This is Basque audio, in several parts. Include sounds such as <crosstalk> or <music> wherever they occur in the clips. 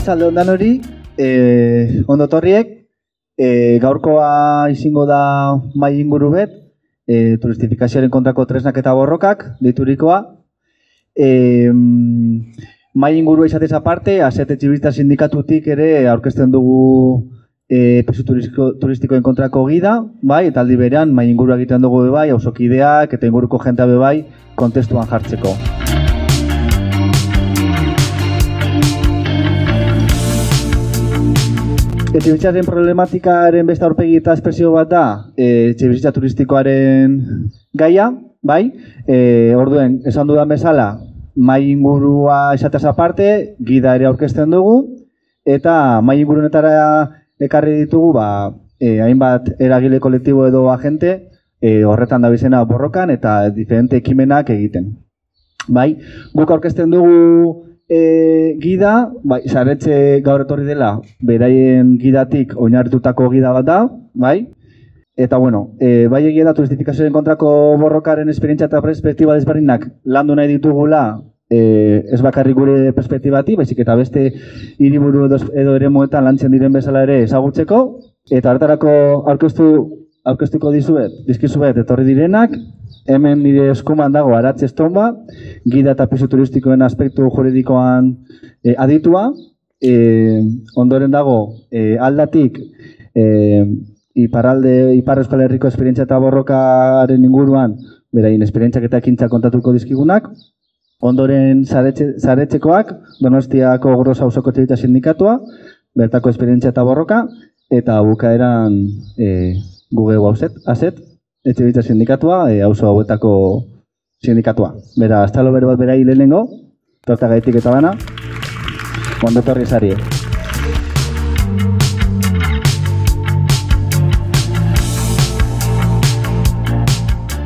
arratsalde ondan hori, e, ondo torriek, e, gaurkoa izango da mai inguru bet, e, turistifikazioaren kontrako tresnak eta borrokak, diturikoa. E, mai ingurua izatez aparte, azete txibista sindikatutik ere aurkezten dugu e, pisu turistiko, turistikoen kontrako gida, bai, eta aldi berean mai ingurua egiten dugu bai, ausokideak eta inguruko jentea be bai, kontestuan jartzeko. Etxebizitzaren problematikaren beste aurpegi eta espresio bat da e, etxebizitza turistikoaren gaia, bai? E, orduen, esan dudan bezala, mai ingurua esatez aparte, gida ere aurkezten dugu, eta mai ingurunetara ekarri ditugu, ba, e, hainbat eragile kolektibo edo agente, e, horretan da bizena borrokan eta diferente ekimenak egiten. Bai, guk aurkezten dugu e, gida, bai, zaretxe gaur etorri dela, beraien gidatik oinarritutako gida bat da, bai? Eta bueno, e, bai egia da turistifikazioen kontrako borrokaren esperientzia eta perspektiba desberdinak landu nahi ditugula e, ez bakarrik gure perspektibati, baizik eta beste hiriburu edo, edo ere moetan lantzen diren bezala ere ezagutzeko, eta hartarako aurkeztu aurkeztuko dizuet, dizkizuet etorri direnak, hemen nire eskuman dago aratze estomba, gida eta piso turistikoen aspektu juridikoan e, aditua, e, ondoren dago e, aldatik e, iparalde, ipar euskal herriko esperientzia eta borrokaren inguruan, berain esperientziak eta ekintza kontatuko dizkigunak, ondoren zaretxe, zaretxekoak, donostiako grosa hausoko txerita sindikatua, bertako esperientzia eta borroka, eta bukaeran e, guge hauset, azet, etxe bitza sindikatua, e, auzo hauetako sindikatua. Bera, astalo bero bat bera hilelengo, torta gaitik eta bana, ondo torri zarie.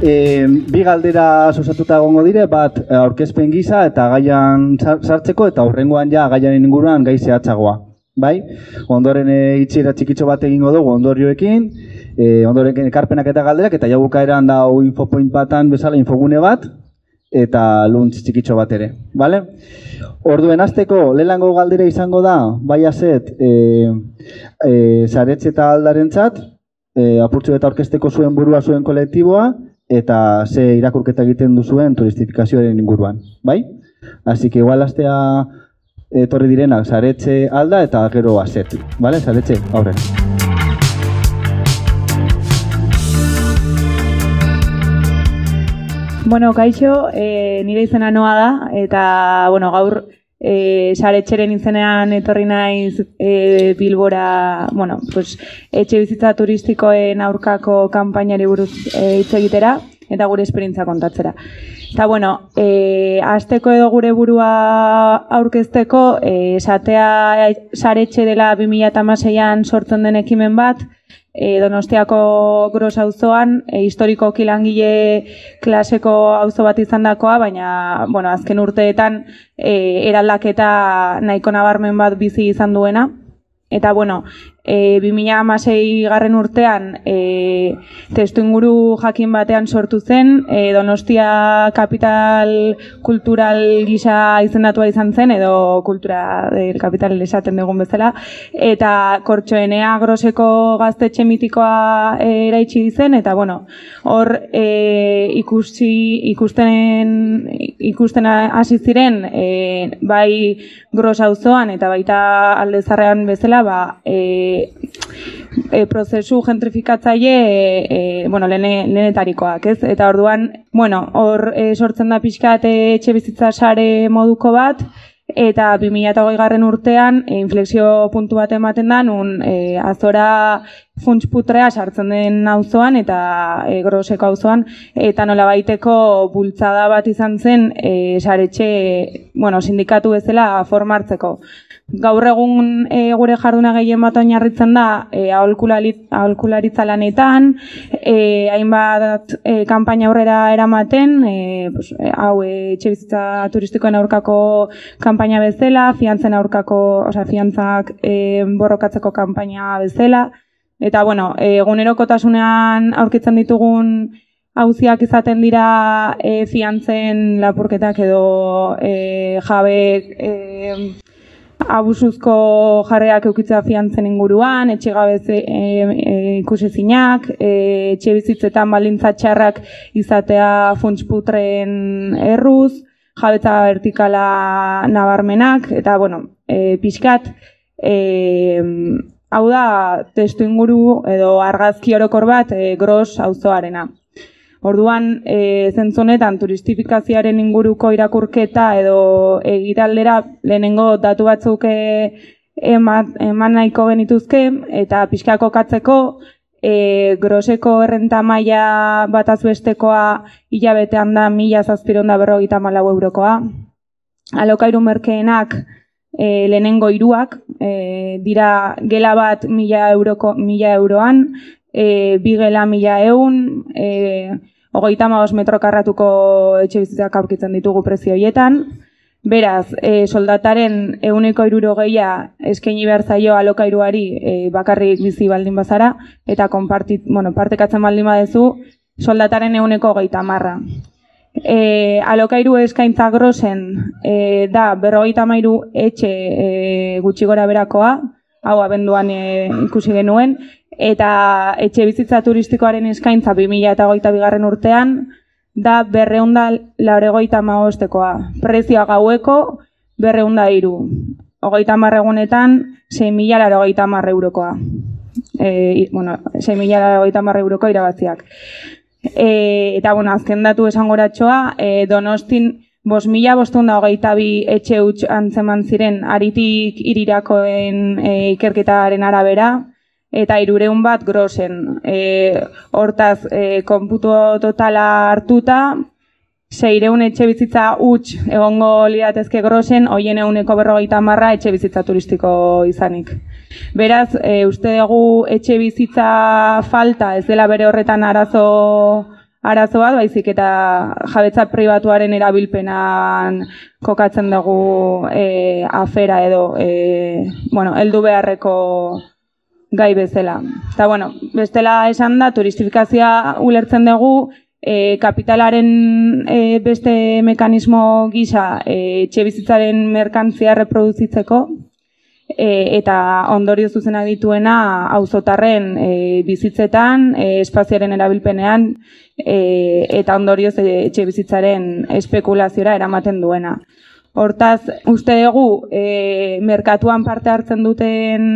E, bi galdera susatuta egongo dire, bat aurkezpen gisa eta gaian sartzeko eta horrengoan ja gaian inguruan gai zehatzagoa. Bai? Ondoren e, itxiera txikitxo bat egingo dugu ondorioekin, e, ondoren ekarpenak eta galderak, eta jau bukaeran da infopoint batan bezala infogune bat, eta luntz txikitxo bat ere. Vale? Orduen azteko, lehenango galdera izango da, bai azet, e, e, zaretxe eta aldaren txat, e, apurtzu eta orkesteko zuen burua zuen kolektiboa, eta ze irakurketa egiten duzuen turistifikazioaren inguruan. Bai? Así que igual astea etorri direnak zaretxe alda eta gero azet. Vale? Zaretxe, aurrera. Bueno, kaixo, e, nire izena noa da, eta, bueno, gaur e, saretxeren izenean etorri naiz e, Bilbora, bueno, pues, etxe bizitza turistikoen aurkako kanpainari buruz e, hitz egitera, eta gure esperientza kontatzera. Eta, bueno, e, azteko edo gure burua aurkezteko, e, esatea saretxe dela 2006an sortzen den ekimen bat, e, Donostiako gros auzoan e, historiko kilangile klaseko auzo bat izandakoa, baina bueno, azken urteetan e, eraldaketa nahiko nabarmen bat bizi izan duena. Eta bueno, e, 2006 garren urtean e, testu inguru jakin batean sortu zen, e, Donostia kapital kultural gisa izendatua izan zen, edo kultura del kapital esaten dugun bezala, eta kortxoenea groseko gaztetxe mitikoa e, eraitsi zen, eta bueno, hor e, ikusi, ikusten, ikusten hasi ziren, e, bai gros auzoan eta baita aldezarrean bezala, ba, e, e, prozesu gentrifikatzaile e, bueno, lehenetarikoak, ez? Eta orduan, bueno, hor e, sortzen da pixkat etxe bizitza sare moduko bat, eta 2008 garren urtean e, inflexio puntu bat ematen da, nun e, azora funtsputrea sartzen den auzoan eta e, groseko auzoan eta nola baiteko bultzada bat izan zen e, saretxe, bueno, sindikatu bezala formartzeko gaur egun e, gure jarduna gehien bat oinarritzen da e, aholkularitza lanetan, e, hainbat e, kanpaina aurrera eramaten, e, pues, e, hau e, etxe bizitza turistikoen aurkako kanpaina bezala, fiantzen aurkako, osea, fiantzak e, borrokatzeko kanpaina bezala, eta bueno, egunerokotasunean aurkitzen ditugun hauziak izaten dira e, fiantzen lapurketak edo e, jabe e, abusuzko jarreak eukitzea fiantzen inguruan, etxe gabez e, e, ikusi zinak, e, etxe bizitzetan balintza txarrak izatea funtsputren erruz, jabetza vertikala nabarmenak, eta, bueno, e, pixkat, e, hau da, testu inguru edo argazki orokor bat e, gros auzoarena. Orduan, e, zentzonetan turistifikazioaren inguruko irakurketa edo egitaldera lehenengo datu batzuk e, eman, eman nahiko genituzke eta pixkako katzeko e, groseko errenta maila bat azbestekoa hilabetean da mila zazpiron da berrogeita malau eurokoa. Alokairu merkeenak e, lehenengo hiruak e, dira gela bat mila, euroko, mila euroan, e, bi gela mila eun, e, hogeita maos metro karratuko etxe bizitzak aurkitzen ditugu prezio hietan. Beraz, e, soldataren euneko iruro eskaini behar zaio alokairuari e, bakarrik bizi baldin bazara, eta konpartit, bueno, partekatzen baldin badezu, soldataren euneko geita marra. E, alokairu eskaintza grosen e, da berrogeita mairu etxe e, gutxi gora berakoa, hau abenduan e, ikusi genuen, eta etxe bizitza turistikoaren eskaintza 2008 bigarren urtean, da berreunda lauregoita maostekoa. Prezioa gaueko berreunda iru. Ogeita marregunetan, 6 mila lauregoita marre eurokoa. E, bueno, 6 mila lauregoita marre euroko irabaziak. E, eta, bueno, azken datu esangoratxoa, e, donostin, Bos mila bostunda hogeita bi etxe huts antzeman ziren aritik irirakoen e, ikerketaren arabera, eta irureun bat grosen. E, hortaz, e, konputu totala hartuta, zeireun etxe bizitza huts egongo liratezke grosen, hoien eguneko berrogeita marra etxe bizitza turistiko izanik. Beraz, e, uste dugu etxe bizitza falta ez dela bere horretan arazo arazo bat, baizik eta jabetza pribatuaren erabilpenan kokatzen dugu e, afera edo, e, bueno, eldu beharreko gai bezala. Eta, bueno, bestela esan da, turistifikazioa ulertzen dugu, e, kapitalaren e, beste mekanismo gisa e, etxe bizitzaren merkantzia reproduzitzeko, e, eta ondorio zuzena dituena auzotarren e, bizitzetan, e, espaziaren erabilpenean, e, eta ondorioz etxe bizitzaren espekulaziora eramaten duena. Hortaz, uste dugu, e, merkatuan parte hartzen duten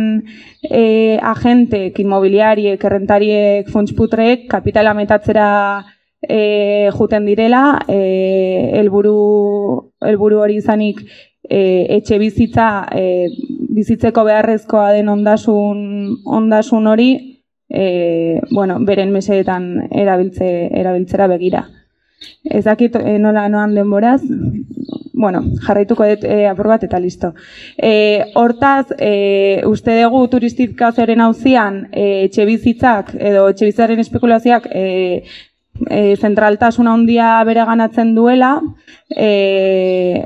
e, agentek, immobiliariek, errentariek, funtsputreek, kapitala metatzera e, juten direla, e, elburu, elburu hori izanik e, etxe bizitza, e, bizitzeko beharrezkoa den ondasun, ondasun hori, e, bueno, beren meseetan erabiltze, erabiltzera begira. Ez dakit nola noan denboraz, bueno, jarraituko dut e, apur bat eta listo. E, hortaz, e, uste dugu turistikazioaren hauzian e, etxe bizitzak edo etxe bizitzaren espekulazioak e, e, zentraltasuna handia bere ganatzen duela, e,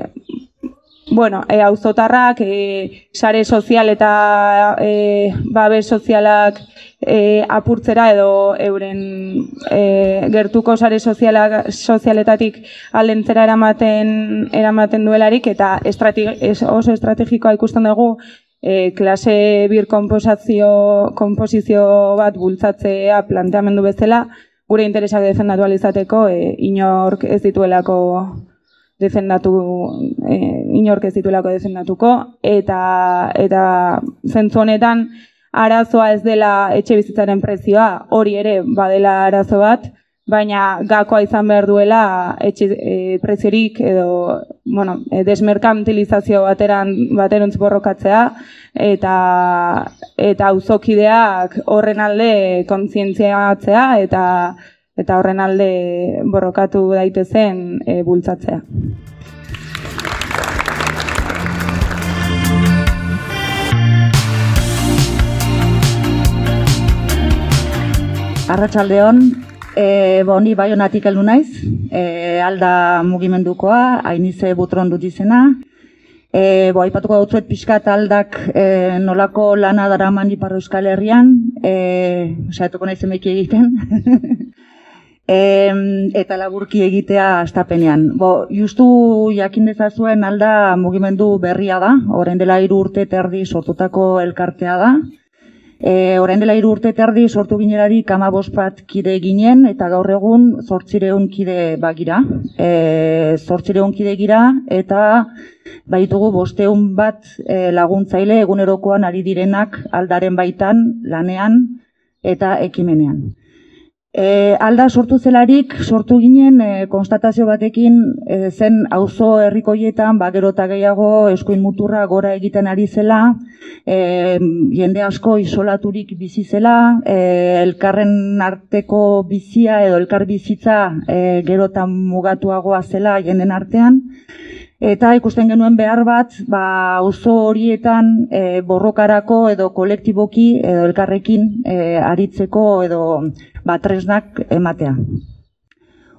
bueno, e, auzotarrak, e, sare sozial eta e, babes sozialak e, apurtzera edo euren e, gertuko sare sozialak, sozialetatik aldentzera eramaten, eramaten duelarik eta oso estrategikoa ikusten dugu e, klase bir komposizio, komposizio bat bultzatzea planteamendu bezala gure interesak defendatu alizateko e, inork ez dituelako defendatu e, inork ez dituelako defendatuko eta eta zentzu honetan arazoa ez dela etxe bizitzaren prezioa, hori ere badela arazo bat, baina gakoa izan behar duela etxe e, preziorik edo bueno, e, desmerkantilizazio bateran bateruntz borrokatzea eta eta auzokideak horren alde kontzientziatzea eta eta horren alde borrokatu daitezen e, bultzatzea. Arratxaldeon, e, bo, ni bai honatik heldu naiz, e, alda mugimendukoa, hainize butron dut izena. E, bo, aipatuko dut pixkat aldak e, nolako lana dara mani Euskal Herrian, e, saetuko nahi zemeki egiten. <laughs> Em, eta laburki egitea astapenean. Bo, justu jakin dezazuen alda mugimendu berria da, orain dela hiru urte terdi sortutako elkartea da. E, orain dela hiru urte terdi sortu ginerari kama bat kide ginen, eta gaur egun zortzireun kide bagira. E, zortzireun kide gira, eta baitugu bosteun bat e, laguntzaile egunerokoan ari direnak aldaren baitan, lanean eta ekimenean. E, alda sortu zelarik, sortu ginen e, konstatazio batekin e, zen auzo herrikoietan ba, gero eta gehiago eskuin muturra gora egiten ari zela, e, jende asko isolaturik bizi zela, e, elkarren arteko bizia edo elkar bizitza e, gero eta mugatuagoa zela jenden artean, Eta ikusten genuen behar bat, ba, oso horietan e, borrokarako edo kolektiboki edo elkarrekin e, aritzeko edo ba, tresnak ematea.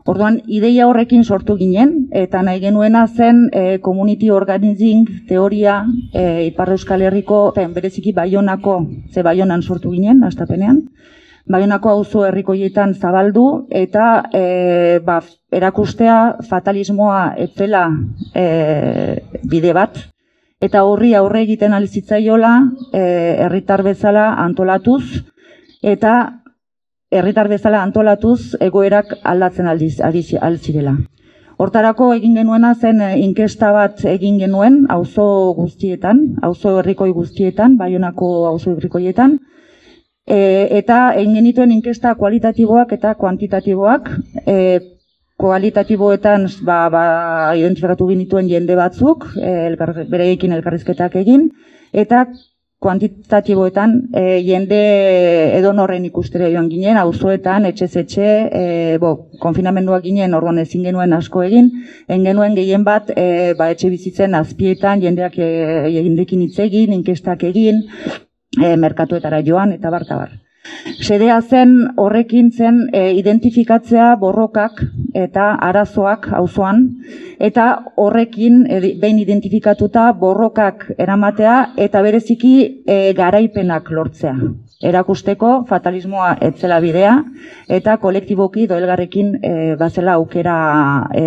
Orduan, ideia horrekin sortu ginen, eta nahi genuena zen e, community organizing teoria e, Ipar Euskal Herriko, bereziki Baionako, ze Baionan sortu ginen, astapenean, Baionako auzo herrikoietan zabaldu eta e, ba, erakustea fatalismoa etzela e, bide bat eta horri aurre egiten alizitzaiola e, herritar bezala antolatuz eta herritar bezala antolatuz egoerak aldatzen aldiz alzirela. Hortarako egin genuena zen e, inkesta bat egin genuen auzo guztietan, auzo herrikoi guztietan, Baionako auzo herrikoietan, E, eta egin genituen inkesta kualitatiboak eta kuantitatiboak. E, kualitatiboetan ba, ba, identifikatu genituen jende batzuk, e, elkar, bereekin elkarrizketak egin, eta kuantitatiboetan e, jende edonorren ikustere joan ginen, auzoetan etxe etxe, e, bo, konfinamenduak ginen, orduan ezin genuen asko egin, egin genuen gehien bat, e, ba, etxe bizitzen azpietan, jendeak e, jendekin hitz egin, inkestak egin, e, merkatuetara joan eta bartabar. Sedea zen horrekin zen e, identifikatzea borrokak eta arazoak auzoan eta horrekin e, behin identifikatuta borrokak eramatea eta bereziki e, garaipenak lortzea. Erakusteko fatalismoa etzela bidea eta kolektiboki doelgarrekin e, bazela aukera e,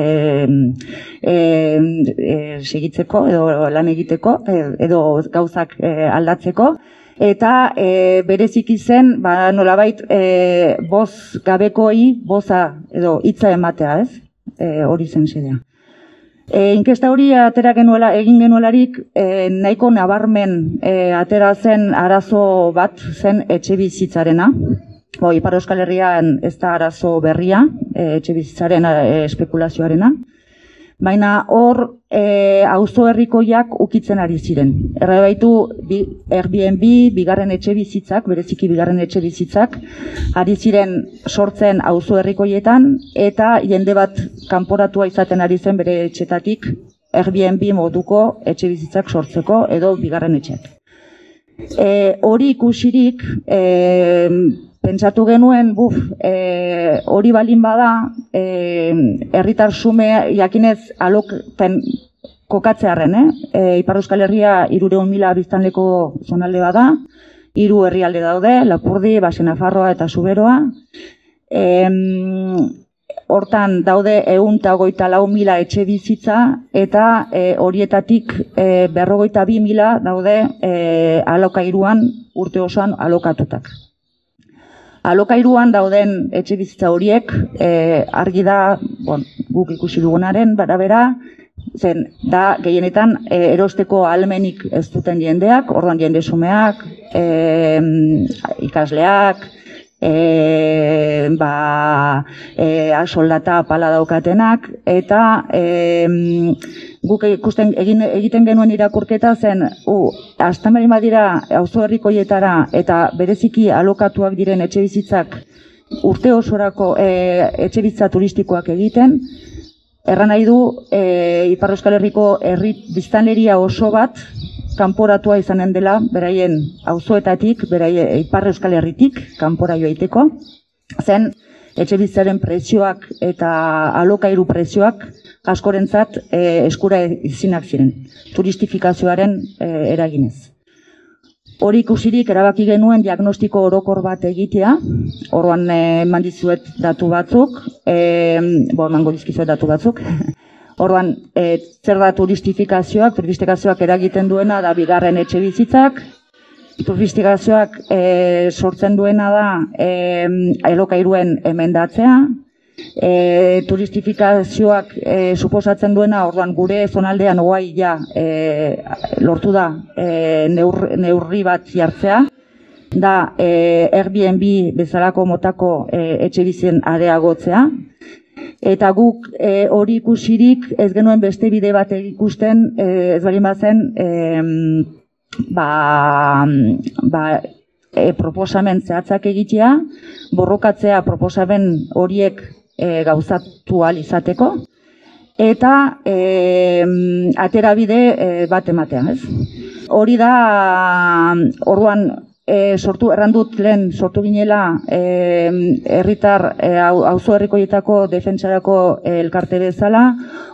e, e, segitzeko edo lan egiteko edo gauzak e, aldatzeko eta e, bereziki zen ba, nolabait e, boz gabekoi boza edo hitza ematea, ez? E, hori zen zedea. E, inkesta hori atera genuela, egin genuelarik e, nahiko nabarmen e, atera zen arazo bat zen etxe bizitzarena. Bo, Ipar Euskal Herrian ez da arazo berria, e, etxe bizitzaren e, espekulazioarena baina hor e, auzo herrikoiak ukitzen ari ziren. Erra baitu bi, Airbnb, bigarren etxe bizitzak, bereziki bigarren etxe bizitzak, ari ziren sortzen auzo herrikoietan eta jende bat kanporatua izaten ari zen bere etxetatik Airbnb moduko etxe bizitzak sortzeko edo bigarren etxeak. E, hori ikusirik, e, pentsatu genuen, buf, e, hori balin bada, e, herritar sume jakinez alok pen, kokatzearen, eh? E, Ipar Euskal Herria irureun mila biztanleko zonalde bada, hiru herrialde daude, Lapurdi, Basena Farroa eta Zuberoa. E, hortan daude egun eta goita lau mila etxe bizitza, eta e, horietatik e, berrogoita bi mila daude e, alokairuan urte osoan alokatutak alokairuan dauden etxe bizitza horiek e, argi da bon, guk ikusi dugunaren barabera zen da gehienetan e, erosteko almenik ez duten jendeak, orduan jende sumeak, e, ikasleak, e, ba, e, soldata pala daukatenak, eta e, guk ikusten egin, egiten genuen irakurketa zen, u, astamari badira auzo herrikoietara eta bereziki alokatuak diren etxe bizitzak urte osorako e, etxe bizitza turistikoak egiten, Erran nahi du, e, Ipar Euskal Herriko herri biztanleria oso bat, kanporatua izanen dela, beraien auzoetatik, beraien ipar euskal herritik, kanpora joaiteko, zen etxe bizitzaren prezioak eta alokairu prezioak askorentzat e, eskura izinak ziren, turistifikazioaren e, eraginez. Hori ikusirik erabaki genuen diagnostiko orokor bat egitea, orduan eman dizuet datu batzuk, e, bo, emango dizkizuet datu batzuk. <laughs> Orduan, e, zer da turistifikazioak, turistifikazioak eragiten duena da bigarren etxe bizitzak, turistifikazioak e, sortzen duena da e, elokairuen emendatzea, e, turistifikazioak e, suposatzen duena, orduan gure zonaldean guai ja e, lortu da e, neur, neurri bat jartzea, da e, Airbnb bezalako motako e, etxe bizen areagotzea, eta guk e, hori ikusirik ez genuen beste bide bat ikusten e, ez bali bazen e, ba, ba, e, proposamen zehatzak egitea, borrokatzea proposamen horiek e, gauzatu izateko, eta e, aterabide e, bat ematea, ez? Hori da, orduan, e, sortu errandut lehen sortu ginela herritar e, auzo herrikoietako defentsarako elkarte bezala.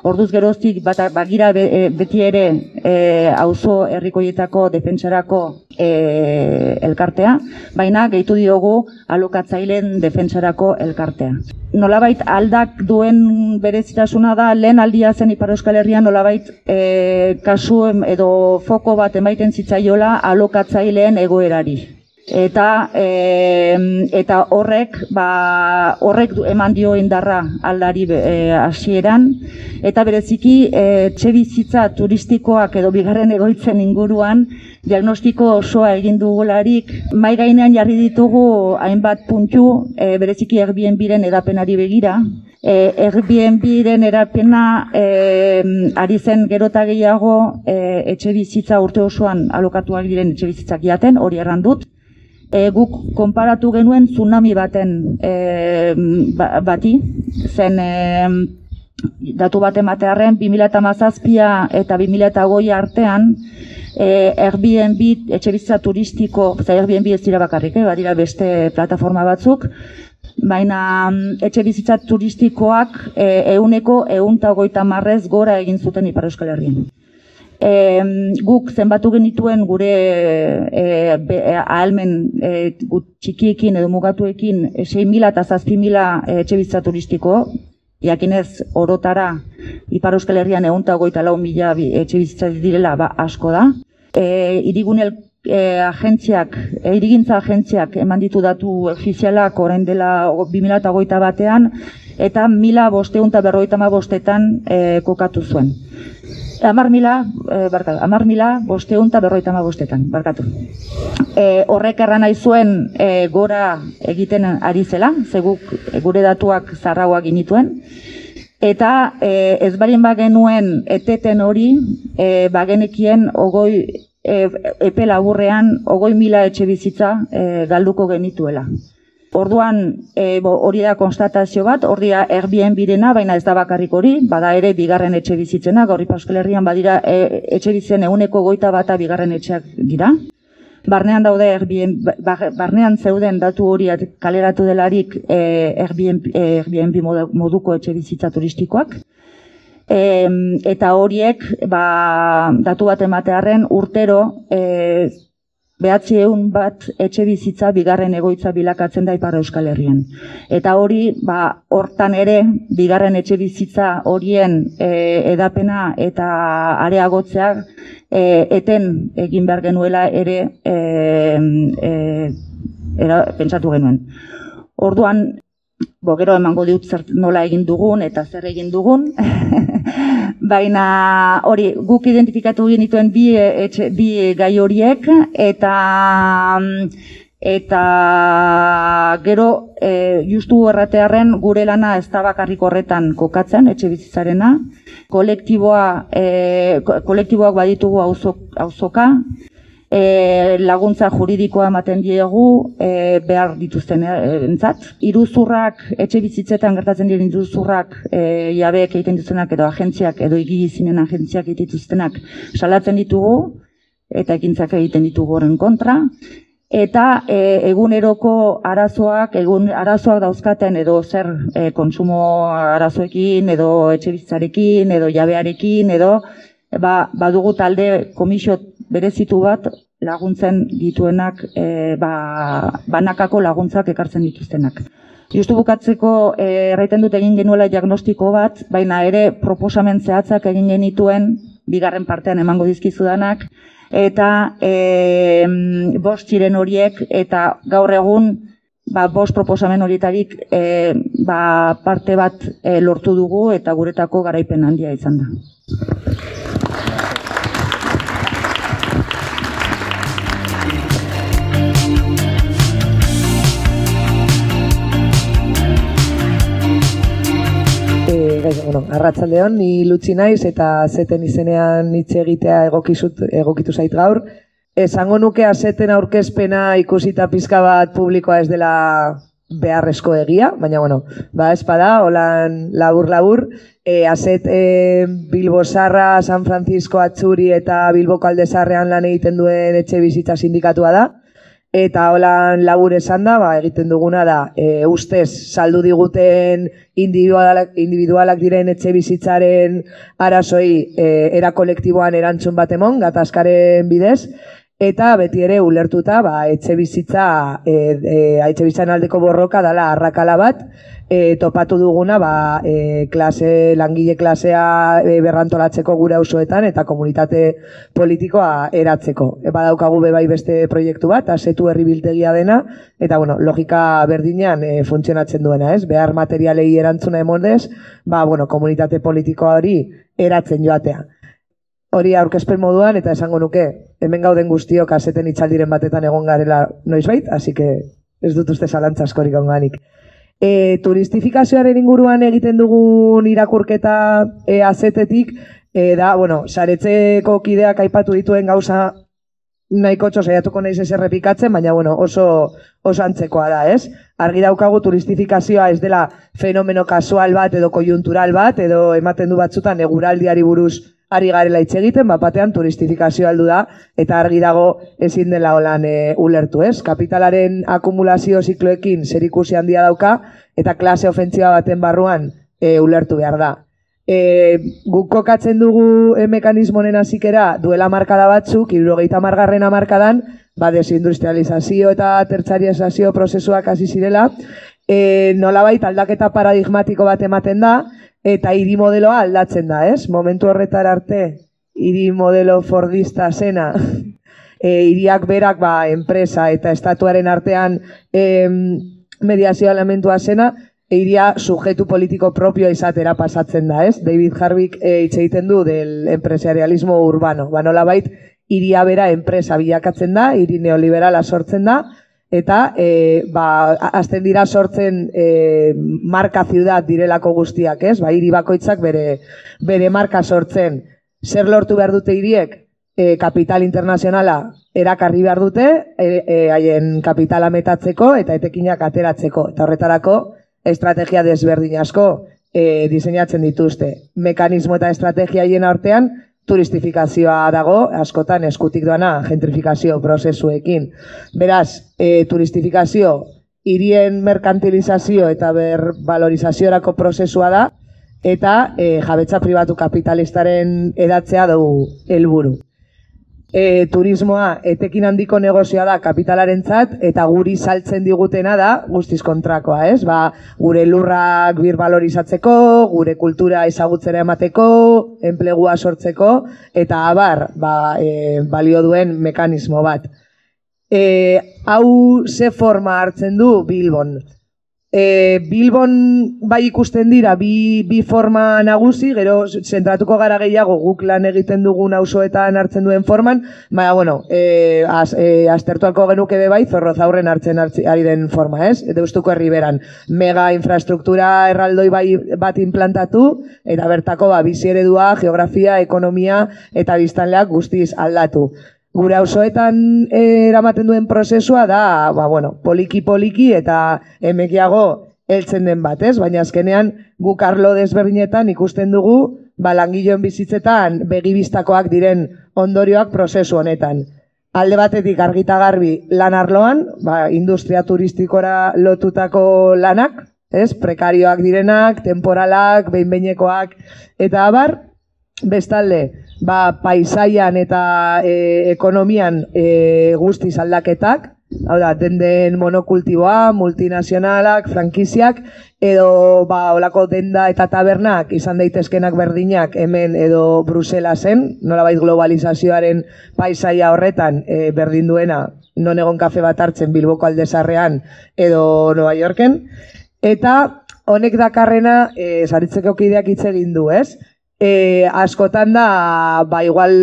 Orduz geroztik bat bagira e, beti ere e, auzo herrikoietako defentsarako e, elkartea baina gehitu diogu alokatzaileen defentsarako elkartea nolabait aldak duen berezitasuna da lehen aldia zen Ipar Euskal Herrian nolabait e, kasu edo foko bat emaiten zitzaiola alokatzaileen egoerari. Eta, e, eta horrek, ba, horrek eman dio indarra aldari e, hasieran eta bereziki e, txebizitza turistikoak edo bigarren egoitzen inguruan diagnostiko osoa egin dugularik, mai gainean jarri ditugu hainbat puntu, e, bereziki Airbnb-ren edapenari begira. E, Airbnb-ren erapena e, ari zen gerota gehiago e, etxe bizitza urte osoan alokatuak diren etxe bizitzak jaten, hori errandut. E, guk konparatu genuen tsunami baten e, bati, zen e, datu bat ematearen 2008a eta 2008 artean, e, Airbnb etxe turistiko, eta Airbnb ez dira bakarrik, eh, badira beste plataforma batzuk, baina mm, etxe bizitza turistikoak e, euneko eunta goita marrez gora egin zuten Ipar Euskal Herrian. E, guk zenbatu genituen gure e, be, e, ahalmen e, txikiekin edo mugatuekin 6.000 eta 6.000 etxe bizitza turistiko, jakinez orotara Ipar Euskal Herrian egunta goita lau mila etxe bizitza direla ba, asko da. E, irigunel e, agentziak, e, irigintza agentziak eman ditu datu ofizialak orain dela 2008 batean, eta mila bosteun eta berroita ma bostetan e, kokatu zuen. Amar mila, e, barkatu, amar mila bosteun eta berroita ma bostetan, barkatu. E, horrek erran nahi zuen e, gora egiten ari zela, zeguk gure datuak zarragoak ginituen, Eta e, ez barin bagenuen eteten hori, e, bagenekien ogoi e, epe laburrean ogoi mila etxe bizitza e, galduko genituela. Orduan e, hori da konstatazio bat, hori da Airbnb birena, baina ez da bakarrik hori, bada ere bigarren etxe bizitzena, gaurri Euskal Herrian badira e, etxe bizitzen eguneko goita bata bigarren etxeak dira barnean daude Airbnb, ba, barnean zeuden datu hori kaleratu delarik Airbnb, eh, Airbnb moduko etxe bizitza turistikoak. E, eta horiek ba, datu bat ematearen urtero e, behatzi egun bat etxe bizitza bigarren egoitza bilakatzen da Ipar Euskal Herrian. Eta hori, ba, hortan ere, bigarren etxe bizitza horien e, edapena eta areagotzeak e, eten egin behar genuela ere e, e, era, pentsatu genuen. Orduan, bo, gero emango diut zer nola egin dugun eta zer egin dugun. <laughs> Baina hori guk identifikatu genituen bi, etxe, bi gai horiek eta eta gero e, justu erratearen gure lana ez da bakarrik horretan kokatzen, etxe bizitzarena. Kolektiboa, e, kolektiboak baditugu auzoka, e, laguntza juridikoa ematen diegu e, behar dituzten e, entzat. Iruzurrak, etxe bizitzetan gertatzen diren iruzurrak e, jabeek egiten dituztenak edo agentziak edo igizinen agentziak egiten dituztenak salatzen ditugu eta ekintzak egiten ditugu horren kontra. Eta e, eguneroko arazoak, egun arazoak dauzkaten edo zer e, konsumo arazoekin edo etxe bizitzarekin edo jabearekin edo ba, badugu talde komisio berezitu bat laguntzen dituenak e, ba, banakako laguntzak ekartzen dituztenak. Justu bukatzeko e, erraiten dut egin genuela diagnostiko bat, baina ere proposamen zehatzak egin genituen bigarren partean emango dizkizudanak, eta e, bost txiren horiek eta gaur egun ba, bost proposamen horietarik e, ba, parte bat e, lortu dugu eta guretako garaipen handia izan da. Bueno, arratsaldeon ni lutzi naiz eta zeten izenean hitz egitea egokizut, egokitu zait gaur. Esango nuke azeten aurkezpena ikusita pizka bat publikoa ez dela beharrezko egia, baina bueno, ba espada, holan labur labur, e, azet e, Bilbo Sarra, San Francisco Atzuri eta Bilbo Kaldezarrean lan egiten duen etxe bizitza sindikatua da. Eta holan labur esan da, ba, egiten duguna da, e, ustez saldu diguten individualak, individualak diren etxe bizitzaren arazoi e, era kolektiboan erantzun bat emon, gatazkaren bidez, eta beti ere ulertuta ba, etxe bizitza, e, e, etxe bizitzan aldeko borroka dala arrakala bat, e, topatu duguna ba, e, klase, langile klasea e, berrantolatzeko gure auzoetan eta komunitate politikoa eratzeko. E, badaukagu bai beste proiektu bat, asetu herri biltegia dena, eta bueno, logika berdinean e, funtzionatzen duena, ez? Behar materialei erantzuna emondez, ba, bueno, komunitate politikoa hori eratzen joatea. Hori aurkezpen moduan, eta esango nuke, hemen gauden guztiok aseten itxaldiren batetan egon garela noizbait, hasi que ez dut uste zalantza askorik onganik. E, turistifikazioaren inguruan egiten dugun irakurketa e, azetetik, e, da, bueno, saretzeko kideak aipatu dituen gauza nahiko txo saiatuko naiz ez errepikatzen, baina bueno, oso, oso antzekoa da, ez? Argi daukagu turistifikazioa ez dela fenomeno kasual bat edo kojuntural bat, edo ematen du batzutan eguraldiari buruz ari garela hitz egiten, bat batean turistifikazioa aldu da, eta argi dago ezin dela holan e, ulertu, ez? Kapitalaren akumulazio zikloekin zer ikusi handia dauka, eta klase ofentziba baten barruan e, ulertu behar da. E, guk kokatzen dugu e, mekanismonen azikera duela markada batzuk, irurogeita margarren markadan, ba, desindustrializazio eta tertzariazazio prozesuak hasi zirela, e, nolabait aldaketa paradigmatiko bat ematen da, eta hiri modeloa aldatzen da, ez? Momentu horretar arte, hiri modelo fordista zena, <laughs> e, iriak berak ba, enpresa eta estatuaren artean e, mediazio elementua zena, e, iria sujetu politiko propioa izatera pasatzen da, ez? David Harvick e, hitz egiten du del empresarialismo urbano. Ba, nola bait, iria bera enpresa bilakatzen da, hiri neoliberala sortzen da, eta e, ba, azten dira sortzen e, marka ziudat direlako guztiak, ez? Ba, hiri bakoitzak bere, bere marka sortzen. Zer lortu behar dute hiriek? E, kapital internazionala erakarri behar dute, e, e, haien kapitala metatzeko eta etekinak ateratzeko. Eta horretarako, estrategia desberdin asko e, diseinatzen dituzte. Mekanismo eta estrategia haien artean, turistifikazioa dago, askotan eskutik doana gentrifikazio prozesuekin. Beraz, e, turistifikazio hirien merkantilizazio eta bervalorizazioarako prozesua da, eta e, jabetza pribatu kapitalistaren edatzea dugu helburu e, turismoa etekin handiko negozioa da kapitalarentzat eta guri saltzen digutena da guztiz kontrakoa, ez? Ba, gure lurrak birbalorizatzeko, gure kultura ezagutzera emateko, enplegua sortzeko eta abar, ba, e, balio duen mekanismo bat. E, hau ze forma hartzen du Bilbon? E, Bilbon bai ikusten dira bi, bi forma nagusi, gero zentratuko gara gehiago guk lan egiten dugun auzoetan hartzen duen forman, baina, bueno, e, az, e, aztertuako genuke be bai, zorro zaurren hartzen ari den forma, ez? Eta ustuko herriberan, mega infrastruktura erraldoi bai bat implantatu, eta bertako ba, bizi eredua, geografia, ekonomia eta biztanleak guztiz aldatu gure auzoetan eh, eramaten duen prozesua da, ba, bueno, poliki poliki eta emekiago heltzen den bat, ez? Baina azkenean guk arlo desberdinetan ikusten dugu ba langileon bizitzetan begibistakoak diren ondorioak prozesu honetan. Alde batetik argita garbi lan arloan, ba, industria turistikora lotutako lanak, ez? Prekarioak direnak, temporalak, behinbeinekoak eta abar, bestalde, ba, paisaian eta e, ekonomian e, guztiz aldaketak, hau da, den den monokultiboa, multinazionalak, frankiziak, edo ba, olako denda eta tabernak izan daitezkenak berdinak hemen edo Bruselasen, nolabait globalizazioaren paisaia horretan e, berdin duena, non egon kafe bat hartzen Bilboko aldezarrean edo Nova Yorken, eta honek dakarrena, e, zaritzeko kideak hitz egin du, ez? E, askotan da, ba, igual,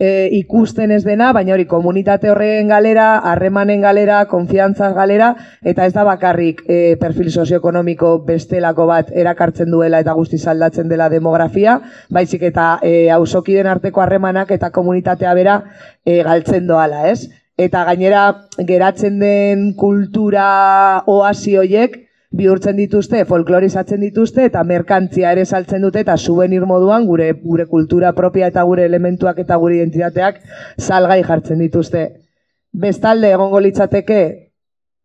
e, ikusten ez dena, baina hori komunitate horren galera, harremanen galera, konfiantzaz galera, eta ez da bakarrik e, perfil sozioekonomiko bestelako bat erakartzen duela eta guzti aldatzen dela demografia, baizik eta e, hausokiden arteko harremanak eta komunitatea bera e, galtzen doala, ez? Eta gainera geratzen den kultura oasi hoiek, bihurtzen dituzte, folklorizatzen dituzte eta merkantzia ere saltzen dute eta souvenir moduan gure gure kultura propia eta gure elementuak eta gure identitateak salgai jartzen dituzte. Bestalde egongo litzateke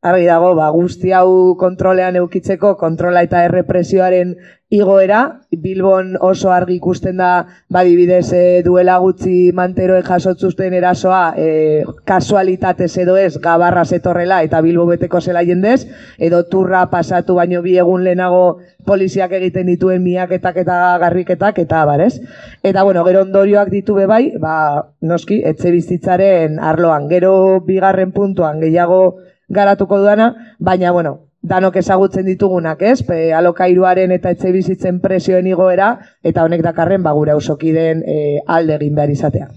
argi dago, ba, guzti hau kontrolean eukitzeko kontrola eta errepresioaren igoera, Bilbon oso argi ikusten da, badibidez e, duela gutxi manteroen jasotzuzten erasoa, e, kasualitatez edo ez, gabarra zetorrela eta Bilbo beteko zela jendez, edo turra pasatu baino bi egun lehenago poliziak egiten dituen miaketak eta garriketak eta abarez. Eta bueno, gero ondorioak ditu bebai, ba, noski, etxe bizitzaren arloan, gero bigarren puntuan gehiago garatuko duana, baina, bueno, danok ezagutzen ditugunak, ez? Pe, alokairuaren eta etxe bizitzen presioen igoera, eta honek dakarren, ba, gure ausokiden e, alde egin behar izatea.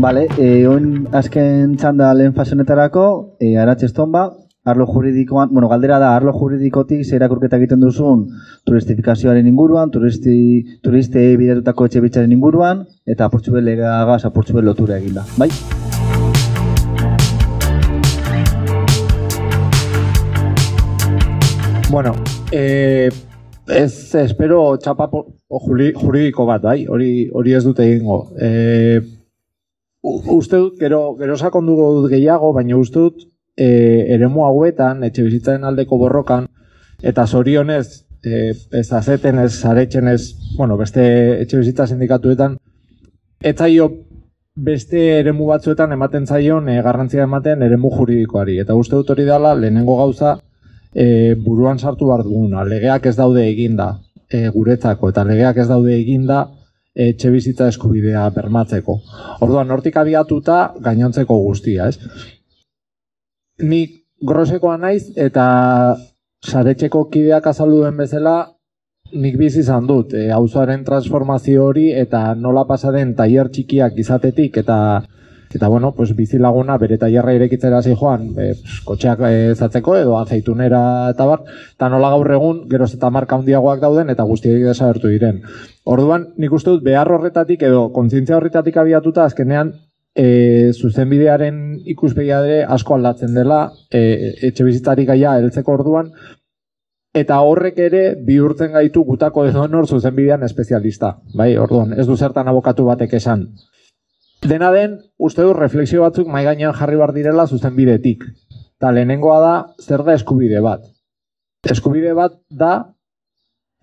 Vale, eh, oin azken txanda lehen fasonetarako, eh, aratxe estonba, arlo juridikoan, bueno, galdera da, arlo juridikotik zer irakurketa egiten duzun turistifikazioaren inguruan, turisti, turiste bidatutako etxe bitxaren inguruan, eta apurtxubel legagaz apurtxubel lotura egin da, bai? Bueno, eh, ez espero txapa juridiko bat, bai? Hori hori ez dute egingo. Eh, uste dut, gero, gero sakonduko dut gehiago, baina uste dut, e, eremu hauetan, etxe bizitzaren aldeko borrokan, eta zorionez, e, ez azeten, ez zaretzen ez, bueno, beste etxe bizitza sindikatuetan, etzaio beste eremu batzuetan ematen zaion e, garrantzia ematen eremu juridikoari. Eta uste dut hori dela, lehenengo gauza, e, buruan sartu behar duguna. Legeak ez daude eginda e, guretzako, eta legeak ez daude eginda etxe bizitza eskubidea bermatzeko. Orduan, hortik abiatuta gainontzeko guztia, ez? Nik grosekoa naiz eta saretxeko kideak azaldu duen bezala nik bizi izan dut e, auzoaren transformazio hori eta nola pasa den tailer txikiak izatetik eta eta bueno, pues bizi laguna bere tailerra irekitzera hasi joan, e, pues, kotxeak e, zatzeko edo azeitunera eta bar, eta nola gaur egun geroz eta marka handiagoak dauden eta guztiak desagertu diren. Orduan, nik uste dut behar horretatik edo kontzientzia horretatik abiatuta azkenean e, zuzenbidearen ikuspegia ere asko aldatzen dela e, etxe bizitari gaia heltzeko orduan eta horrek ere bihurtzen gaitu gutako edonor zuzenbidean espezialista. Bai, orduan, ez du zertan abokatu batek esan. Dena den, uste du refleksio batzuk mai gainean jarri bar direla zuzenbidetik. Ta lehenengoa da zer da eskubide bat. Eskubide bat da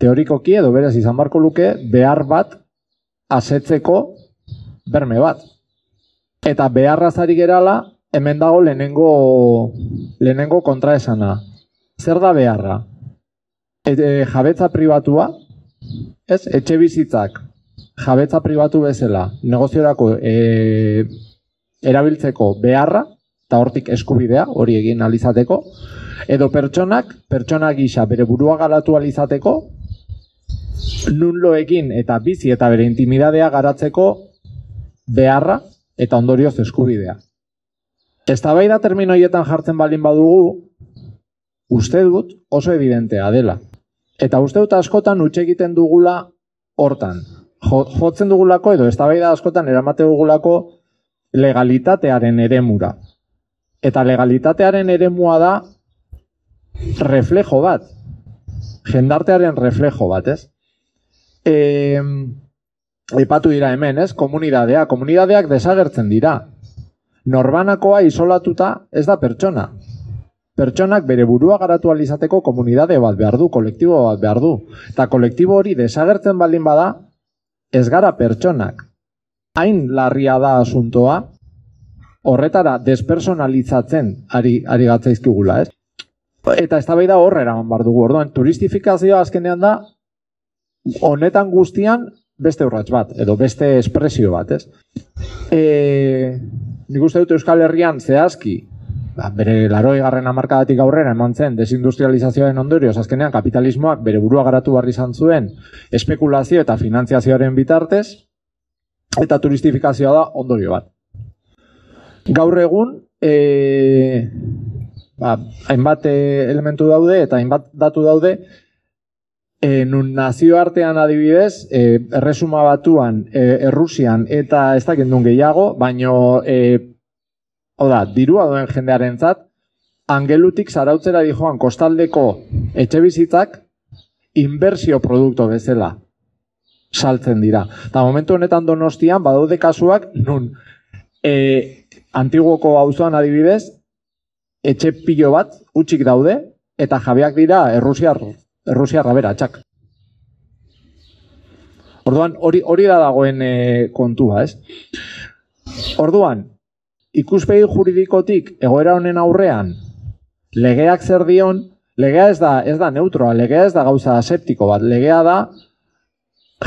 teorikoki edo berez izan barko luke behar bat asetzeko berme bat. Eta beharrazari gerala hemen dago lehenengo lehenengo kontraesana. Zer da beharra? E, e, jabetza pribatua, ez? Etxe bizitzak jabetza pribatu bezala negoziorako e, erabiltzeko beharra eta hortik eskubidea hori egin alizateko edo pertsonak, pertsona gisa bere burua garatu alizateko nunloekin eta bizi eta bere intimidadea garatzeko beharra eta ondorioz eskubidea. Eztabaida termino horietan jartzen balin badugu, uste dut oso evidentea dela. Eta uste dut askotan utxe egiten dugula hortan. Jo, jotzen dugulako edo eztabaida askotan eramate dugulako legalitatearen eremura. Eta legalitatearen eremua da reflejo bat. Jendartearen reflejo bat, ez? E, Aipatu dira hemen, ez? Komunidadea. Komunidadeak desagertzen dira. Norbanakoa isolatuta ez da pertsona. Pertsonak bere burua garatu alizateko komunidade bat behar du, kolektibo bat behar du. Eta kolektibo hori desagertzen baldin bada, ez gara pertsonak. Hain larria da asuntoa, horretara despersonalizatzen ari, ari gatzaizkigula, ez? Eta ez da horre eraman bar dugu, orduan, turistifikazioa azkenean da, honetan guztian, beste urrats bat, edo beste espresio bat, ez? E, nik uste dut Euskal Herrian zehazki, ba, bere laroi garren amarkadatik aurrera eman zen desindustrializazioaren ondorioz, azkenean kapitalismoak bere burua garatu barri izan zuen espekulazio eta finantziazioaren bitartez, eta turistifikazioa da ondorio bat. Gaur egun, e, ba, hainbat elementu daude eta hainbat datu daude, E, nun nazioartean adibidez, e, erresuma batuan, e, errusian eta ez dakit nun gehiago, baino, e, oda, dirua duen jendearen zat, angelutik zarautzera dijoan kostaldeko etxe bizitzak, inversio produkto bezala saltzen dira. Eta momentu honetan donostian, badaude kasuak, nun, e, antiguoko auzoan adibidez, etxe pilo bat, utxik daude, eta jabeak dira errusiar Rusia rabera, txak. Orduan, hori hori da dagoen e, kontua, ez? Orduan, ikuspegi juridikotik egoera honen aurrean, legeak zer dion, legea ez da, ez da neutroa, legea ez da gauza aseptiko bat, legea da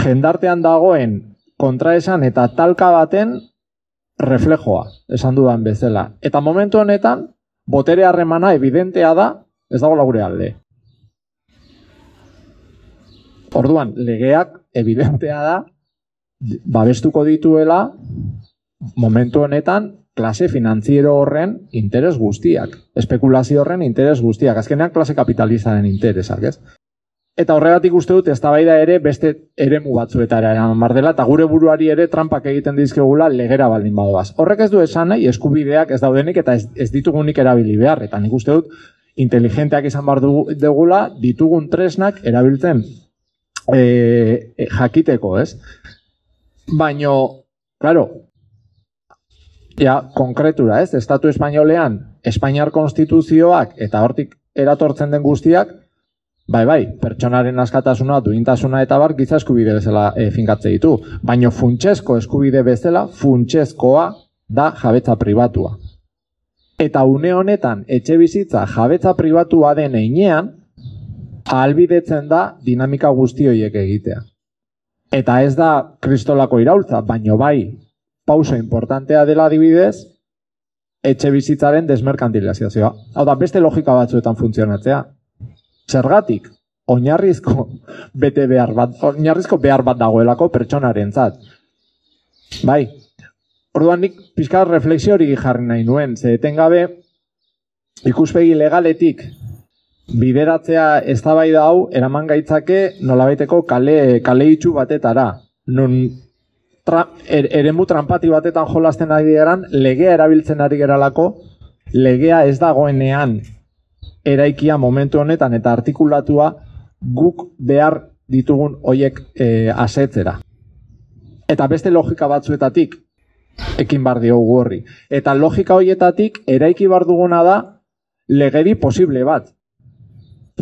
jendartean dagoen kontraesan eta talka baten reflejoa, esan dudan bezala. Eta momentu honetan, botere harremana evidentea da, ez dago lagure alde. Orduan, legeak evidentea da babestuko dituela momentu honetan klase finantziero horren interes guztiak, espekulazio horren interes guztiak, azkenean klase kapitalizaren interesak, ez? Eta horregatik uste dut eztabaida ere beste eremu batzuetara eraman bar dela eta gure buruari ere trampak egiten dizkegula legera baldin badoaz. Horrek ez du esan nahi eskubideak ez daudenik eta ez, ez ditugunik erabili behar eta nik uste dut inteligenteak izan bar dugula ditugun tresnak erabiltzen e, jakiteko, ez? Baino, claro, ja, konkretura, ez? Estatu espainolean, Espainiar konstituzioak eta hortik eratortzen den guztiak, bai, bai, pertsonaren askatasuna, duintasuna eta bar, giza eskubide bezala e, finkatze ditu. Baino funtsezko eskubide bezala, funtsezkoa da jabetza pribatua. Eta une honetan, etxe bizitza jabetza pribatua den einean, ahalbidetzen da dinamika guzti horiek egitea. Eta ez da kristolako iraultza, baino bai pauso importantea dela adibidez, etxe bizitzaren desmerkantilizazioa. Hau da, beste logika batzuetan funtzionatzea. Zergatik, oinarrizko bete behar bat, oinarrizko behar bat dagoelako pertsonaren zat. Bai, orduan nik pizkar refleksio hori jarri nahi nuen, ze etengabe ikuspegi legaletik bideratzea eztabaida hau eraman gaitzake nolabaiteko kale kale itxu batetara. Nun tra, er, eremu tranpati batetan jolasten ari geran, legea erabiltzen ari geralako, legea ez dagoenean eraikia momentu honetan eta artikulatua guk behar ditugun hoiek e, asetzera. Eta beste logika batzuetatik ekin bar diogu horri. Eta logika hoietatik eraiki bar duguna da legedi posible bat.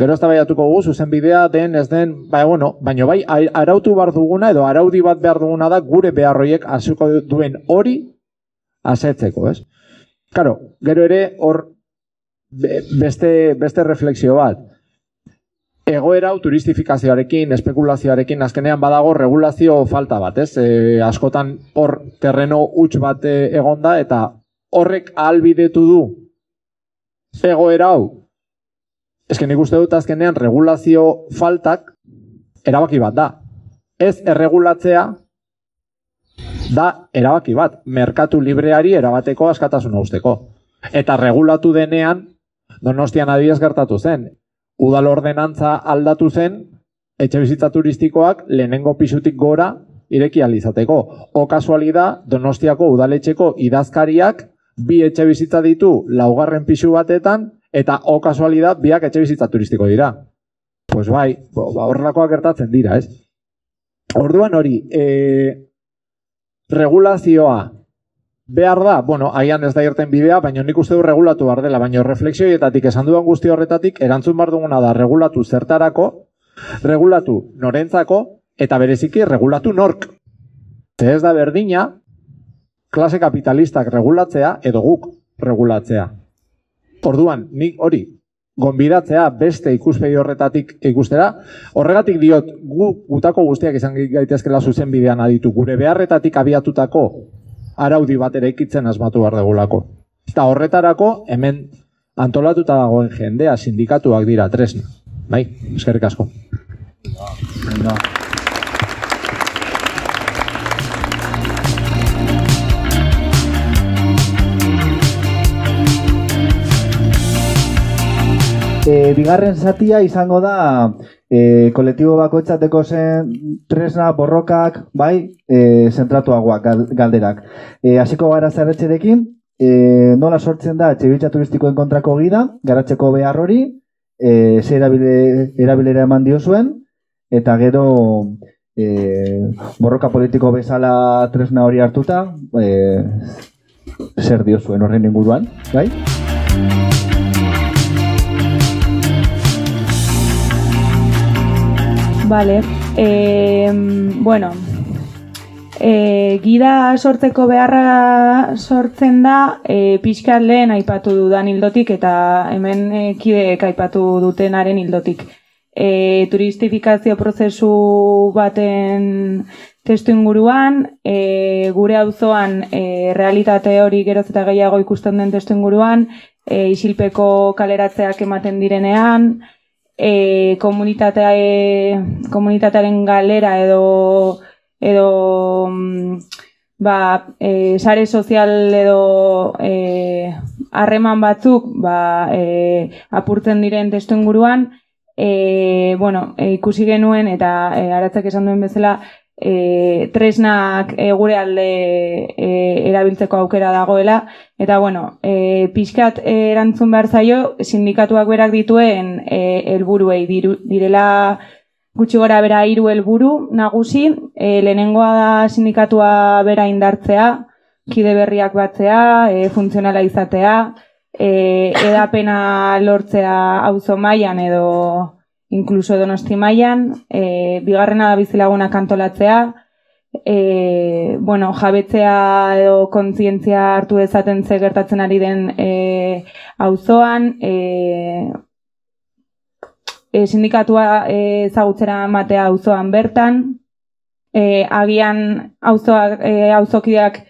Gero ez gu, zuzen bidea den, ez den, bai, bueno, baina bai, arautu bar duguna edo araudi bat behar duguna da gure beharroiek azuko duen hori asetzeko, ez? Karo, gero ere hor beste, beste refleksio bat. Egoera turistifikazioarekin, espekulazioarekin, azkenean badago regulazio falta bat, ez? E, askotan hor terreno huts bat egonda eta horrek ahalbidetu du egoera hau Eske nik uste dut azkenean regulazio faltak erabaki bat da. Ez erregulatzea da erabaki bat. Merkatu libreari erabateko askatasuna usteko. Eta regulatu denean, donostian adiez gertatu zen. Udal ordenantza aldatu zen, etxe bizitza turistikoak lehenengo pisutik gora ireki alizateko. O kasualida, donostiako udaletxeko idazkariak bi etxe bizitza ditu laugarren pisu batetan, eta o kasualidad biak etxe bizitza turistiko dira. Pues bai, ba, horrelakoak gertatzen dira, ez? Orduan hori, e, regulazioa behar da, bueno, agian ez da irten bidea, baina nik uste du regulatu behar dela, baina refleksioietatik esan duan guzti horretatik, erantzun behar duguna da regulatu zertarako, regulatu norentzako, eta bereziki regulatu nork. Ze ez da berdina, klase kapitalistak regulatzea edo guk regulatzea. Orduan, nik hori, gonbidatzea beste ikuspegi horretatik ikustera, horregatik diot gu gutako guztiak izan gaitezkela zuzen bidean aditu, gure beharretatik abiatutako araudi bat ere ikitzen asmatu behar degulako. Eta horretarako, hemen antolatuta dagoen jendea sindikatuak dira tresna. Bai, eskerrik asko. E, bigarren zatia izango da e, kolektibo bakoitzateko zen tresna borrokak, bai, e, zentratuagoak gal- galderak. E, hasiko gara zerretxerekin, e, nola sortzen da etxebitza turistikoen kontrako gida, garatzeko behar hori, e, ze erabile, erabilera eman diozuen, eta gero e, borroka politiko bezala tresna hori hartuta, e, zer diozuen horren inguruan, bai? Vale. E, bueno, e, gida sortzeko beharra sortzen da e, pixkat lehen aipatu dudan hildotik eta hemen e, kideek aipatu dutenaren hildotik. E, turistifikazio prozesu baten testu inguruan, e, gure auzoan e, realitate hori geroz eta gehiago ikusten den testu inguruan, e, isilpeko kaleratzeak ematen direnean, e, komunitatea, e, komunitatearen galera edo edo mm, ba, e, sare sozial edo e, harreman batzuk ba, e, apurtzen diren testu inguruan, e, bueno, e, ikusi genuen eta e, aratzak esan duen bezala e, tresnak e, gure alde e, erabiltzeko aukera dagoela. Eta bueno, e, pixkat e, erantzun behar zaio sindikatuak berak dituen e, helburuei diru, direla gutxi gora bera hiru helburu nagusi, e, lehenengoa da sindikatua bera indartzea, kide berriak batzea, e, funtzionala izatea, e, edapena lortzea auzo mailan edo inkluso donosti mailan, e, bigarrena da bizilagunak antolatzea, e, bueno, jabetzea edo kontzientzia hartu dezaten ze gertatzen ari den e, auzoan, e, e, sindikatua ezagutzera ematea auzoan bertan, e, agian auzoak e, auzokideak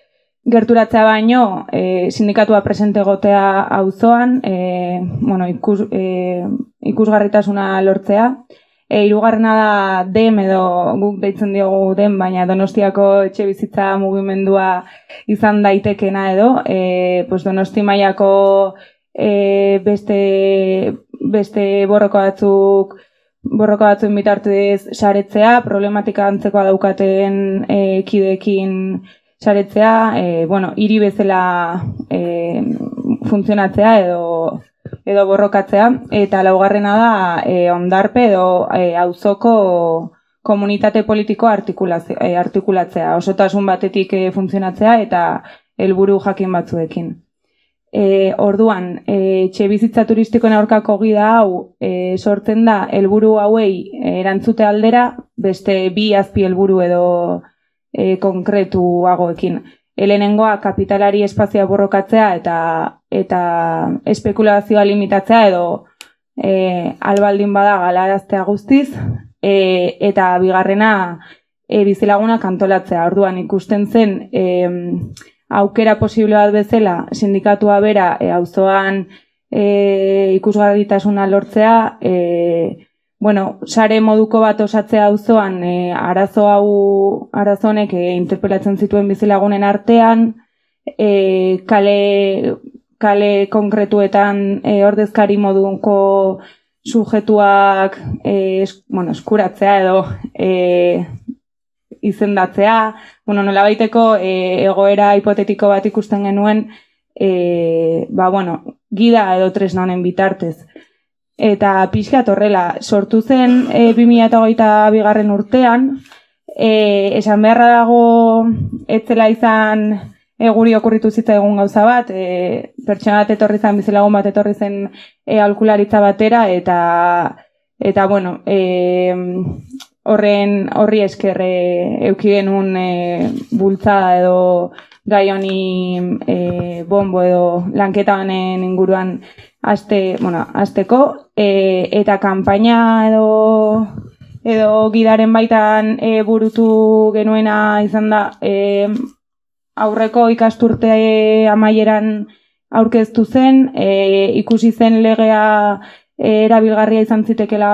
gerturatzea baino e, sindikatua presente egotea auzoan, e, bueno, ikus, e, ikusgarritasuna lortzea. E, irugarrena da dem edo guk deitzen diogu dem, baina donostiako etxe bizitza mugimendua izan daitekena edo, e, pues donosti mailako e, beste, beste borroko batzuk borroko batzuen bitartez saretzea, problematika antzekoa daukaten e, kideekin saretzea, e, bueno, hiri bezala e, funtzionatzea edo edo borrokatzea eta laugarrena da e, ondarpe edo e, auzoko komunitate politiko e, artikulatzea, osotasun batetik e, funtzionatzea eta helburu jakin batzuekin. E, orduan, e, etxe bizitza turistikoen aurkako gida hau e, sortzen da helburu hauei erantzute aldera beste bi azpi helburu edo e, konkretuagoekin. Helenengoa kapitalari espazioa borrokatzea eta eta espekulazioa limitatzea edo e, albaldin bada galaraztea guztiz e, eta bigarrena e, bizilagunak antolatzea. Orduan ikusten zen e, aukera posible bat bezala sindikatua bera e, auzoan e, ikusgarritasuna lortzea e, bueno, sare moduko bat osatzea auzoan e, arazo hau arazo honek e, interpelatzen zituen bizilagunen artean e, kale kale konkretuetan e, ordezkari moduko sujetuak e, es, bueno, eskuratzea edo e, izendatzea, bueno, nola baiteko e, egoera hipotetiko bat ikusten genuen, e, ba, bueno, gida edo tresna honen bitartez. Eta pixkat horrela, sortu zen e, 2008 bigarren urtean, e, esan beharra dago etzela izan e, guri okurritu zitza egun gauza bat, e, pertsona bat etorri zen, bizilagun bat etorri zen e, alkularitza batera, eta, eta bueno, e, horren horri esker e, euki genuen e, bultzada edo gai honi e, bombo edo lanketa honen inguruan aste, bueno, asteko, e, eta kanpaina edo edo gidaren baitan e, burutu genuena izan da e, aurreko ikasturte amaieran aurkeztu zen, e, ikusi zen legea e, erabilgarria izan zitekela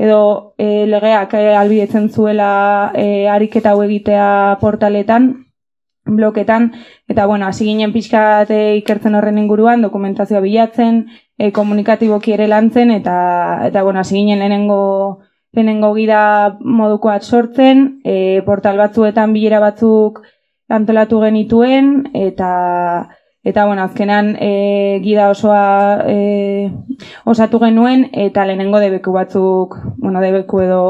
edo e, legeak e, albietzen zuela e, ariketa hau egitea portaletan, bloketan, eta bueno, hasi ginen pixkat e, ikertzen horren inguruan, dokumentazioa bilatzen, e, komunikatiboki ere lantzen, eta, eta bueno, hasi ginen lehenengo lehenengo gida modukoat sortzen, e, portal batzuetan bilera batzuk antolatu genituen, eta eta bueno, azkenan e, gida osoa e, osatu genuen, eta lehenengo debeku batzuk, bueno, debeku edo,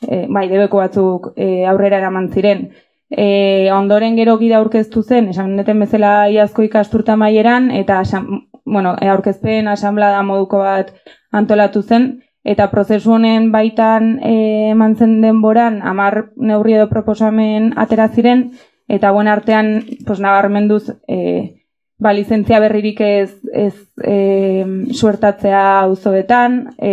e, bai, debeku batzuk e, aurrera eraman ziren. E, ondoren gero gida aurkeztu zen, esan neten bezala iazko ikasturta maieran, eta bueno, e, aurkezpen asamblada moduko bat antolatu zen, eta prozesu honen baitan eh, eman zen denboran hamar neurri edo proposamen atera ziren eta buen artean pues nabarmenduz e, ba lizentzia berririk ez ez e, suertatzea auzoetan e,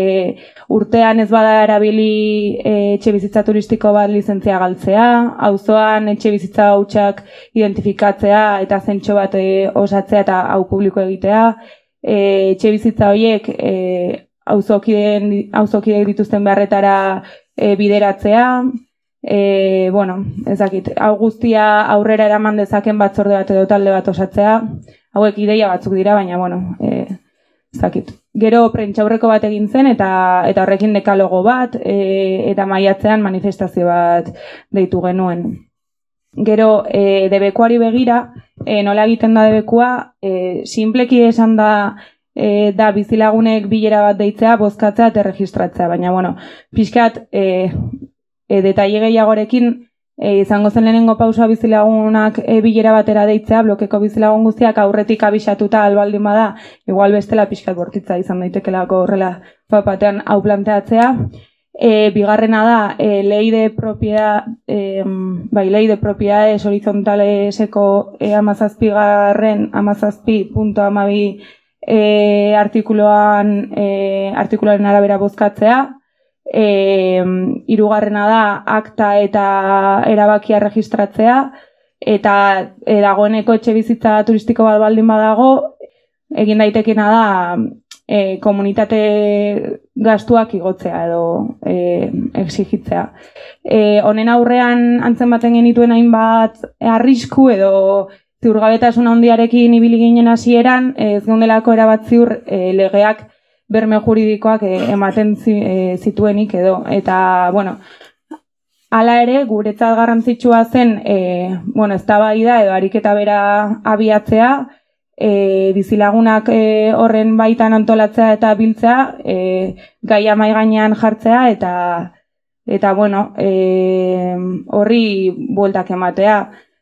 urtean ez bada erabili e, etxe bizitza turistiko bat lizentzia galtzea auzoan etxe bizitza hutsak identifikatzea eta zentxo bat osatzea eta hau publiko egitea. E, etxe bizitza horiek e, auzokideen auzokide dituzten beharretara e, bideratzea. E, bueno, ezakit, hau guztia aurrera eraman dezaken batzorde bat edo talde bat osatzea, hauek ideia batzuk dira, baina, bueno, e, ezakit. Gero prentxaurreko bat egin zen eta eta horrekin dekalogo bat e, eta maiatzean manifestazio bat deitu genuen. Gero e, debekuari begira, e, nola egiten da debekua, e, simpleki esan da e, da bizilagunek bilera bat deitzea, bozkatzea eta registratzea. Baina, bueno, pixkat, e, e, detaile gehiagorekin, e, izango zen lehenengo pausa bizilagunak e, bilera batera deitzea, blokeko bizilagun guztiak aurretik abisatuta albaldin bada, igual bestela pixkat bortitza izan daitekelako horrela papatean hau planteatzea. E, bigarrena da, e, lei de propiedad, e, bai, lei de propiedades horizontaleseko e, amazazpi garren, amazazpi punto amabi e, artikuloan e, artikuloaren arabera bozkatzea. E, irugarrena da akta eta erabakia registratzea eta e, dagoeneko etxe bizitza turistiko bat baldin badago egin daitekena da e, komunitate gastuak igotzea edo e, exigitzea. E, honen aurrean antzen baten genituen hainbat arrisku edo ziurgabetasun handiarekin ibili ginen hasieran ez gondelako erabat ziur e, legeak berme juridikoak e, ematen e, zituenik edo. Eta bueno hala ere guretzat garrantzitsua zen e, bueno eztabaida edo ariketa bera abiatzea e, bizilagunak e, horren baitan antolatzea eta biltzea e, gaia mai gainean jartzea eta eta bueno e, horri bueltak ematea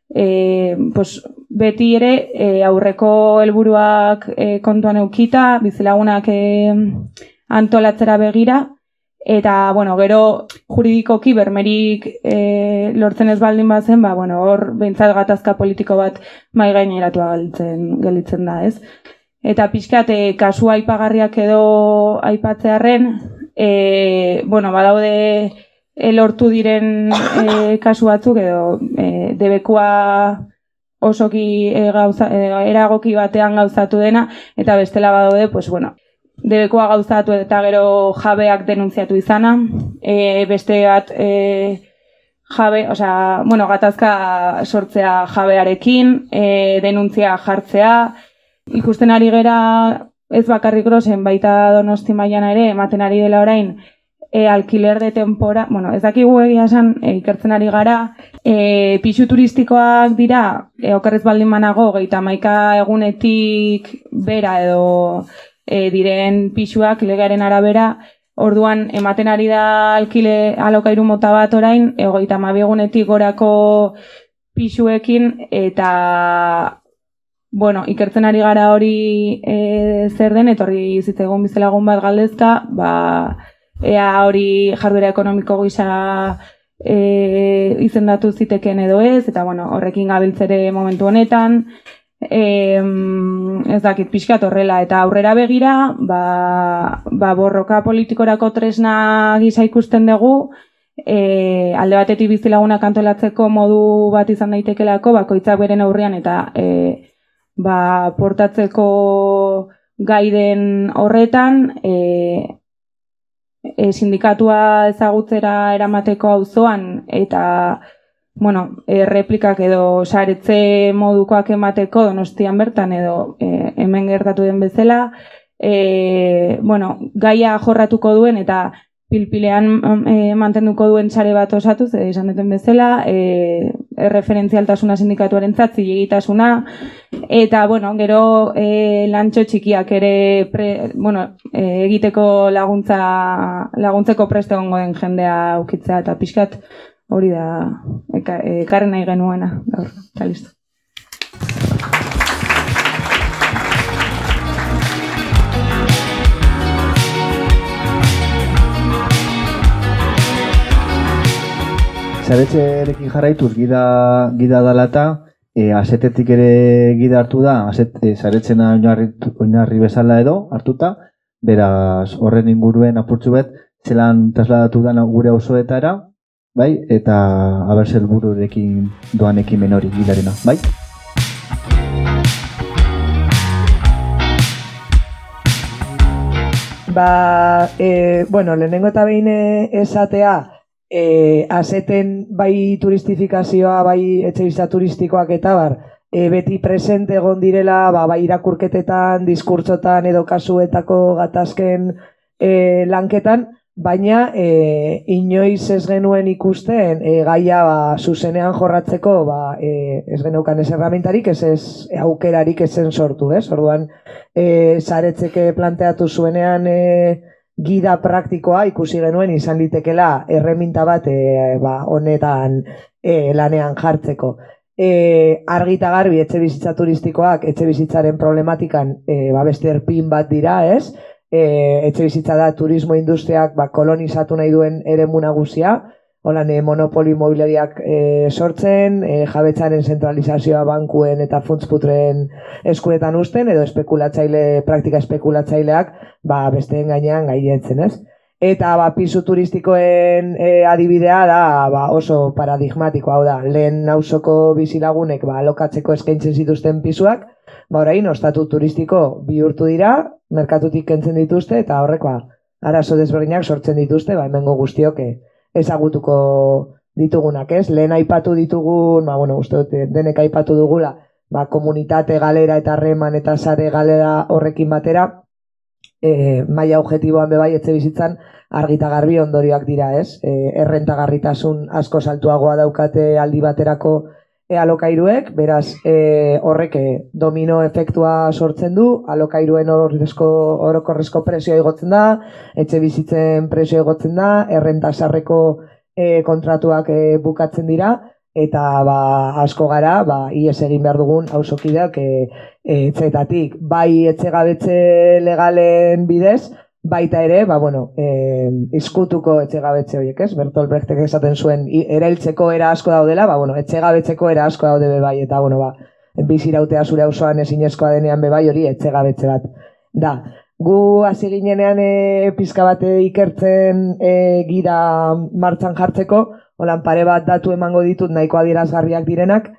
e, pues, beti ere e, aurreko helburuak e, kontuan eukita, bizilagunak e, antolatzera begira, eta, bueno, gero juridikoki bermerik e, lortzen ez baldin bazen, ba, bueno, hor behintzat gatazka politiko bat mai gaineratua galitzen, gelitzen da, ez? Eta pixkat, e, kasu aipagarriak edo aipatzearen, e, bueno, badaude, lortu diren e, <laughs> kasu batzuk edo e, debekua osoki e, gauza, e, eragoki batean gauzatu dena eta bestela badaude, pues bueno, debekua gauzatu eta gero jabeak denuntziatu izana, e, beste bat e, jabe, osea, bueno, gatazka sortzea jabearekin, e, denuntzia jartzea, ikusten ari gera ez bakarrik grosen baita donosti mailan ere, ematen ari dela orain, e, alkiler de tempora, bueno, ez dakigu egia esan, e, ikertzen ari gara, e, pixu turistikoak dira, e, okerrez baldin manago, geita maika egunetik bera edo e, diren pixuak legaren arabera, orduan ematen ari da alkile alokairu mota bat orain, egoita egunetik gorako pixuekin eta bueno, ikertzen ari gara hori e, zer den, etorri zitzegun bizelagun bat galdezka, ba, ea hori jarduera ekonomiko gisa e, izendatu ziteken edo ez, eta bueno, horrekin gabiltzere momentu honetan, e, ez dakit pixkat horrela, eta aurrera begira, ba, ba borroka politikorako tresna gisa ikusten dugu, e, alde batetik bizilagunak antolatzeko modu bat izan daitekelako, bakoitzak beren aurrean eta e, ba, portatzeko gaiden horretan, e, e, sindikatua ezagutzera eramateko auzoan eta bueno, e, replikak edo saretze modukoak emateko donostian bertan edo e, hemen gertatu den bezala, e, bueno, gaia jorratuko duen eta pilpilean e, mantenduko duen sare bat osatu, ze izan duten bezala, e, erreferentzialtasuna sindikatuaren zatzi egitasuna, eta, bueno, gero e, lantxo txikiak ere pre, bueno, e, egiteko laguntza, laguntzeko preste gongo den jendea ukitzea, eta pixkat hori da ekarren nahi genuena, gaur, eta listo. Zaretzerekin jarraituz gida, gida dalata, e, asetetik ere gida hartu da, aset, e, zaretzena oinarri, oinarri bezala edo hartuta, beraz horren inguruen apurtzu bet, zelan trasladatu da gure osoetara, bai, eta abertzel bururekin doan ekimen hori gidarena, bai? Ba, e, bueno, lehenengo eta behin esatea, e, azeten bai turistifikazioa, bai etxe turistikoak eta bar, e, beti presente egon direla, ba, bai irakurketetan, diskurtzotan edo kasuetako gatazken e, lanketan, baina e, inoiz ez genuen ikusten e, gaia ba, zuzenean jorratzeko ba, e, ez geneukan ez erramentarik, ez ez aukerarik ezen sortu, ez? Orduan, e, zaretzeke planteatu zuenean e, gida praktikoa ikusi genuen izan litekela erreminta bat e, ba, honetan e, lanean jartzeko. E, argita garbi etxe bizitza turistikoak etxe bizitzaren problematikan e, ba, beste erpin bat dira, ez? E, etxe bizitza da turismo industriak ba, kolonizatu nahi duen ere nagusia, holan e, monopoli mobiliariak e, sortzen, e, jabetzaren zentralizazioa bankuen eta funtsputren eskuetan usten, edo espekulatzaile, praktika espekulatzaileak, ba, besteen gainean gaietzen, ez? Eta ba, pisu turistikoen e, adibidea da ba, oso paradigmatiko hau da. Lehen nausoko bizilagunek ba, lokatzeko eskaintzen zituzten pisuak, ba, orain, ostatu turistiko bihurtu dira, merkatutik kentzen dituzte, eta horrekoa, arazo desberdinak sortzen dituzte, ba, hemengo guztioke ezagutuko ditugunak, ez? Lehen aipatu ditugun, ba, bueno, uste dut, denek aipatu dugula, ba, komunitate galera eta reman eta sare galera horrekin batera, e, maila objetiboan bebai etxe bizitzan argita garbi ondorioak dira, ez? E, errentagarritasun asko saltuagoa daukate aldi baterako e, alokairuek, beraz e, horrek e, domino efektua sortzen du, alokairuen orokorrezko presioa igotzen da, etxe bizitzen presioa igotzen da, errentasarreko e, kontratuak e, bukatzen dira, eta ba, asko gara, ba, ies egin behar dugun hausokideak e, e, etxetatik, bai etxegabetze legalen bidez, baita ere, ba, bueno, e, izkutuko etxegabetze horiek, ez? Bertol Brechtek esaten zuen, erailtzeko era asko daudela, ba, bueno, etxegabetzeko era asko daude bebai, eta, bueno, ba, bizirautea zure hausoan ezinezkoa denean bebai hori etxegabetze bat. Da, gu hasi ginenean e, pizka bate ikertzen e, gira martxan jartzeko, holan pare bat datu emango ditut nahiko adierazgarriak direnak,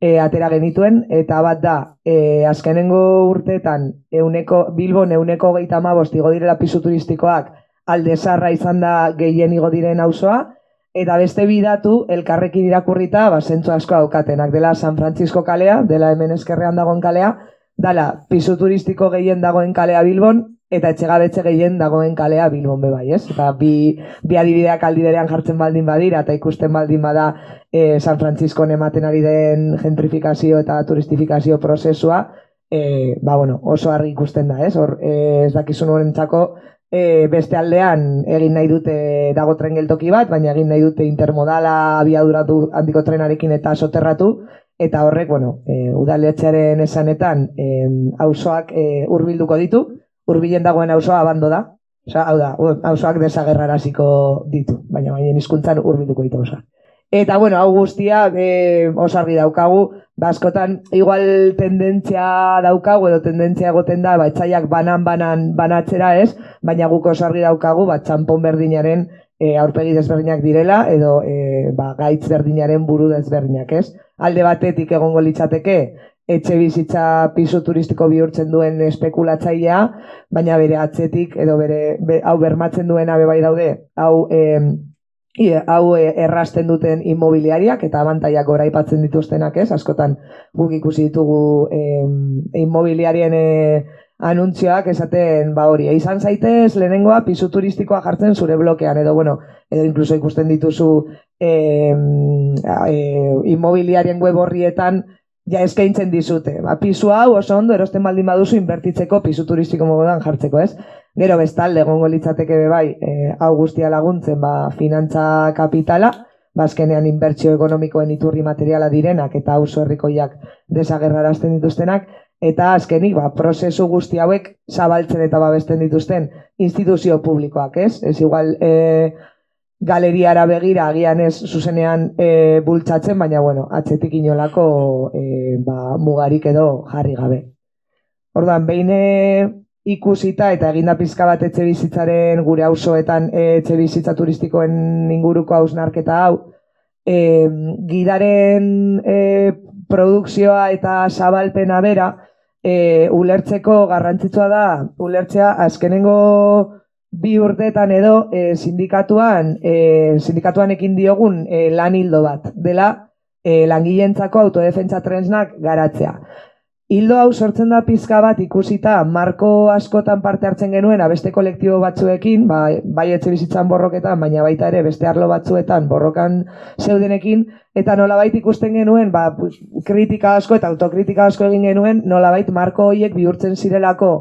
e, atera genituen, eta bat da, e, azkenengo urteetan, euneko, Bilbon euneko gehieta ma igo direla pisu turistikoak, alde zarra izan da gehien igo diren auzoa, eta beste bidatu, elkarrekin irakurrita, ba, zentzu asko aukatenak, dela San Francisco kalea, dela hemen eskerrean dagoen kalea, dala, pisu turistiko gehien dagoen kalea Bilbon, eta etxegabetze gehien dagoen kalea Bilbon be bai, ez? Eta bi, bi adibideak aldiberean jartzen baldin badira eta ikusten baldin bada e, San Francisco ematen ari den gentrifikazio eta turistifikazio prozesua, e, ba, bueno, oso argi ikusten da, ez? Hor, e, ez dakizun horrentzako e, beste aldean egin nahi dute dago tren geltoki bat, baina egin nahi dute intermodala abiaduratu handiko trenarekin eta soterratu, eta horrek, bueno, e, udaletxearen esanetan e, auzoak e, hurbilduko ditu, hurbilen dagoen auzoa abando da, Osa, hau da, auzoak desagerraraziko ditu, baina baina hizkuntzan hurbilduko ditu auzoak. Eta, bueno, hau guztia e, osargi daukagu, baskotan ba, igual tendentzia daukagu edo tendentzia egoten da, batzaiak banan-banan banatzera ez, baina guk osargi daukagu, bat txampon berdinaren e, aurpegi desberdinak direla, edo e, ba, gaitz berdinaren buru desberdinak ez. Alde batetik egongo litzateke, etxe bizitza piso turistiko bihurtzen duen espekulatzailea, baina bere atzetik, edo bere, hau bermatzen duena bebai daude, hau... E, hau errasten duten inmobiliariak eta abantaiak gora ipatzen dituztenak ez, askotan guk ikusi ditugu e, inmobiliarien e, anuntzioak esaten ba hori, izan zaitez lehenengoa pisu turistikoa jartzen zure blokean. Edo bueno, edo incluso ikusten dituzu e, e, inmobiliarien web horrietan ja eskaintzen dizute. Ba, pisu hau oso ondo erosten baldin baduzu inbertitzeko pisu turistiko mogodan jartzeko, ez? Gero bestalde egongo litzateke be bai, e, hau guztia laguntzen ba finantza kapitala, bazkenean ba, inbertsio ekonomikoen iturri materiala direnak eta auzo herrikoiak desagerrarazten dituztenak eta azkenik ba prozesu guzti hauek zabaltzen eta babesten dituzten instituzio publikoak, ez? Ez igual e, galeriara begira agian ez zuzenean e, bultzatzen, baina bueno, atzetik inolako e, ba, mugarik edo jarri gabe. Orduan, behin ikusita eta eginda pizka bat etxe bizitzaren gure auzoetan etxe bizitza turistikoen inguruko hausnarketa hau e, gidaren e, produkzioa eta zabalpena bera e, ulertzeko garrantzitsua da ulertzea azkenengo bi urteetan edo e, sindikatuan e, sindikatuan ekin diogun e, lan hildo bat dela e, langileentzako autodefentsa trensnak garatzea. Hildo hau sortzen da pizka bat ikusita marko askotan parte hartzen genuen beste kolektibo batzuekin, ba, bai etxe bizitzan borroketan, baina baita ere beste arlo batzuetan borrokan zeudenekin, eta nolabait ikusten genuen, ba, kritika asko eta autokritika asko egin genuen, nolabait marko horiek bihurtzen zirelako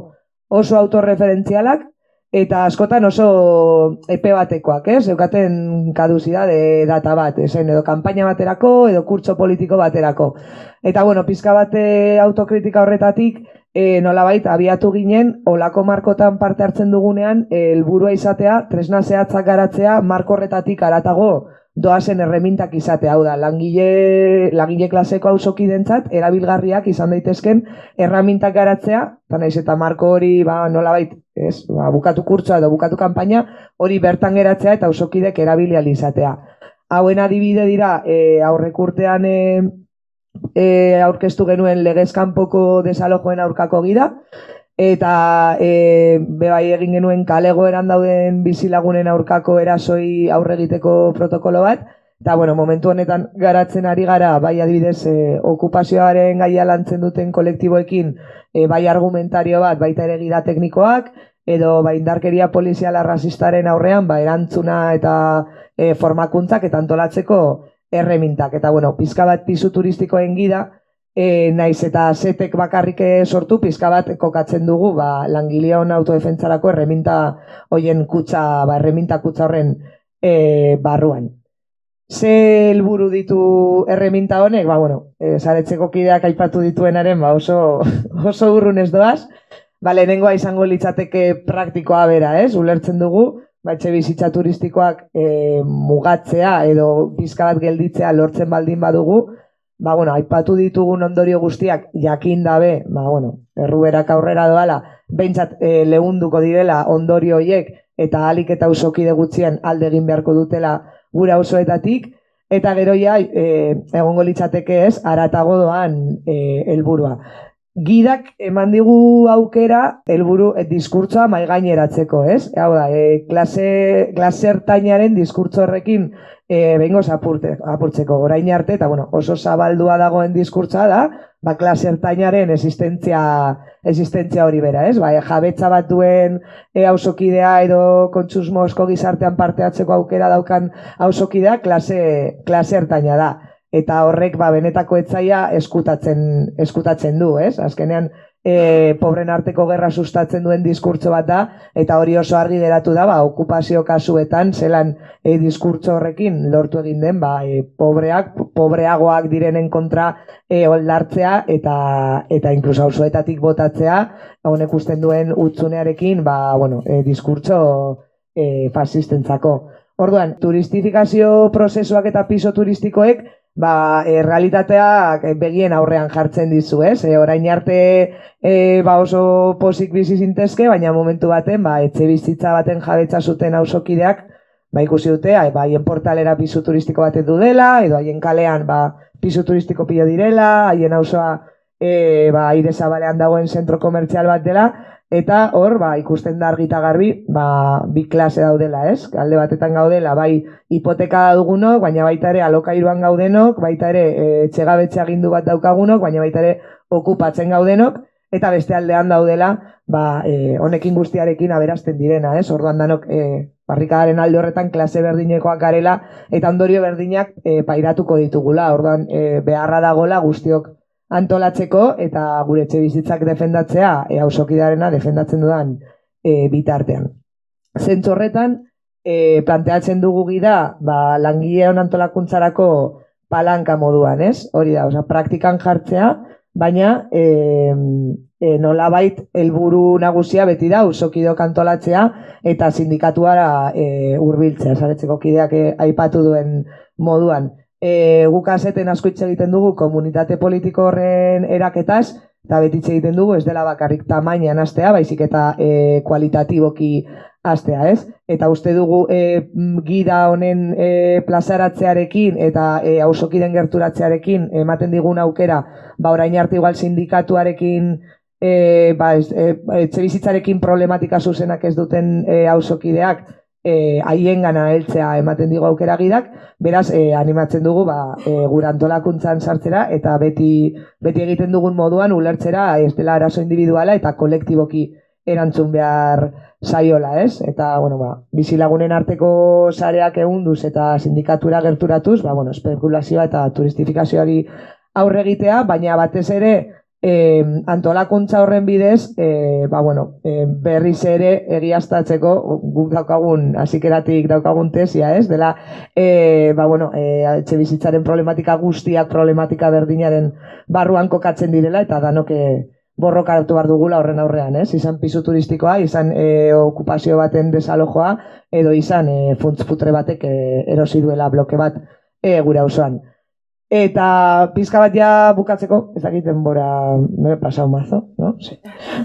oso autorreferentzialak, eta askotan oso epe batekoak, ez? Eukaten kaduzidade data bat, esen, edo kanpaina baterako, edo kurtso politiko baterako. Eta, bueno, pizka bate autokritika horretatik, e, nolabait, abiatu ginen, olako markotan parte hartzen dugunean, helburua izatea, tresna zehatzak garatzea, marko horretatik aratago, doazen erremintak izate hau da, langile, langile klaseko hau dentzat, erabilgarriak izan daitezken erramintak garatzea, eta naiz eta marko hori ba, nola bait, ez, ba, bukatu kurtsoa edo bukatu kanpaina, hori bertan geratzea eta usokidek erabilial izatea. Hauen adibide dira, e, aurrek urtean e, e, aurkeztu genuen legezkanpoko desalojoen aurkako gida, eta e, bebai egin genuen kalegoeran dauden bizilagunen aurkako erasoi aurre egiteko protokolo bat, eta bueno, momentu honetan garatzen ari gara, bai adibidez, e, okupazioaren gaia lantzen duten kolektiboekin, e, bai argumentario bat, baita ere gira teknikoak, edo bai indarkeria poliziala rasistaren aurrean, ba, erantzuna eta e, formakuntzak eta antolatzeko erremintak. Eta bueno, pizka bat pisu turistikoen gida, e, naiz eta setek bakarrik sortu pizka bat kokatzen dugu ba, langileon autodefentzarako erreminta hoien kutsa, ba, erreminta kutsa horren e, barruan. Ze helburu ditu erreminta honek, ba, bueno, e, zaretzeko kideak aipatu dituenaren ba, oso, <laughs> oso urrun ez doaz, ba, lehenengoa izango litzateke praktikoa bera, ez, ulertzen dugu, ba, etxe bizitza turistikoak e, mugatzea edo pizka bat gelditzea lortzen baldin badugu, ba, bueno, aipatu ditugun ondorio guztiak jakin dabe, ba, bueno, erruberak aurrera doala, behintzat e, lehunduko direla ondorio hoiek eta alik eta usokide gutxien alde egin beharko dutela gura osoetatik, eta gero ja, e, egongo litzateke ez, aratago doan e, helburua. Gidak eman digu aukera helburu e, diskurtsoa mai gaineratzeko, ez? Hau da, e, klase klase ertainaren diskurtso horrekin e, behingo apurte, apurtzeko orain arte, eta bueno, oso zabaldua dagoen diskurtza da, ba, klase ertainaren existentzia, existentzia hori bera, ez? Ba, jabetza bat duen e, hausokidea edo kontsusmo osko gizartean parteatzeko aukera daukan hausokidea klase, klase ertaina da. Eta horrek ba, benetako etzaia eskutatzen, eskutatzen du, ez? Azkenean, e, pobren arteko gerra sustatzen duen diskurtso bat da, eta hori oso argi geratu da, ba, okupazio kasuetan, zelan e, diskurtso horrekin lortu egin den, ba, e, pobreak, pobreagoak direnen kontra e, oldartzea, eta, eta inkluso hausuetatik botatzea, honek usten duen utzunearekin, ba, bueno, e, diskurtso e, fasistentzako. Orduan, turistifikazio prozesuak eta piso turistikoek, ba, e, realitateak begien aurrean jartzen dizu, ez? E, orain arte e, ba oso posik bizi zintezke, baina momentu baten, ba, etxe bizitza baten jabetza zuten ausokideak, ba, ikusi dute, ba, haien portalera pisu turistiko baten du dela, edo haien kalean, ba, pisu turistiko pilo direla, haien auzoa, e, ba, aire zabalean dagoen zentro komertzial bat dela, Eta hor, ba, ikusten da argita garbi, ba, bi klase daudela, ez? Alde batetan gaudela, bai hipoteka dugunok, baina baita ere alokairuan gaudenok, baita ere e, txegabetxe agindu bat daukagunok, baina baita ere okupatzen gaudenok, eta beste aldean daudela, ba, e, honekin guztiarekin aberazten direna, ez? Orduan danok, e, barrikadaren alde horretan klase berdinekoak garela, eta ondorio berdinak e, pairatuko ditugula, orduan e, beharra dagola guztiok antolatzeko eta gure etxe bizitzak defendatzea e, ausokidarena defendatzen dudan e, bitartean. Zentzu horretan, e, planteatzen dugu gida ba, langileon antolakuntzarako palanka moduan, ez? Hori da, oza, praktikan jartzea, baina e, e, nolabait helburu nagusia beti da usokidok antolatzea eta sindikatuara e, urbiltzea, zaretzeko kideak e, aipatu duen moduan e, guk azeten asko hitz egiten dugu komunitate politiko horren eraketaz, eta beti hitz egiten dugu ez dela bakarrik tamainan astea, baizik eta e, kualitatiboki astea, ez? Eta uste dugu e, gida honen e, plazaratzearekin eta e, hausokiden gerturatzearekin ematen digun aukera, ba orain arte igual sindikatuarekin e, ba, ez, e, etxe bizitzarekin problematika zuzenak ez duten e, hausokideak, haien gana heltzea ematen digu aukera gidak, beraz e, animatzen dugu ba e, gure antolakuntzan sartzera eta beti beti egiten dugun moduan ulertzera ez dela arazo individuala eta kolektiboki erantzun behar saiola, ez? Eta bueno, ba, bizilagunen arteko sareak egunduz eta sindikatura gerturatuz, ba bueno, espekulazioa eta turistifikazioari aurre egitea, baina batez ere e, antolakuntza horren bidez, e, ba, bueno, e, berriz ere egiaztatzeko guk daukagun, hasikeratik daukagun tesia, ez? Dela, e, ba, bueno, e, bizitzaren problematika guztiak problematika berdinaren barruan kokatzen direla, eta danoke borroka hartu behar dugula horren aurrean, ez? Izan pisu turistikoa, izan e, okupazio baten desalojoa, edo izan e, funtzputre batek e, erosi duela bloke bat e, gure osoan. Eta pizka bat ja bukatzeko, ez dakiten bora, me pasau mazo, no? Sí.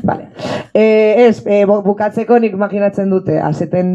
Vale. E, ez, e, bukatzeko nik imaginatzen dute, azeten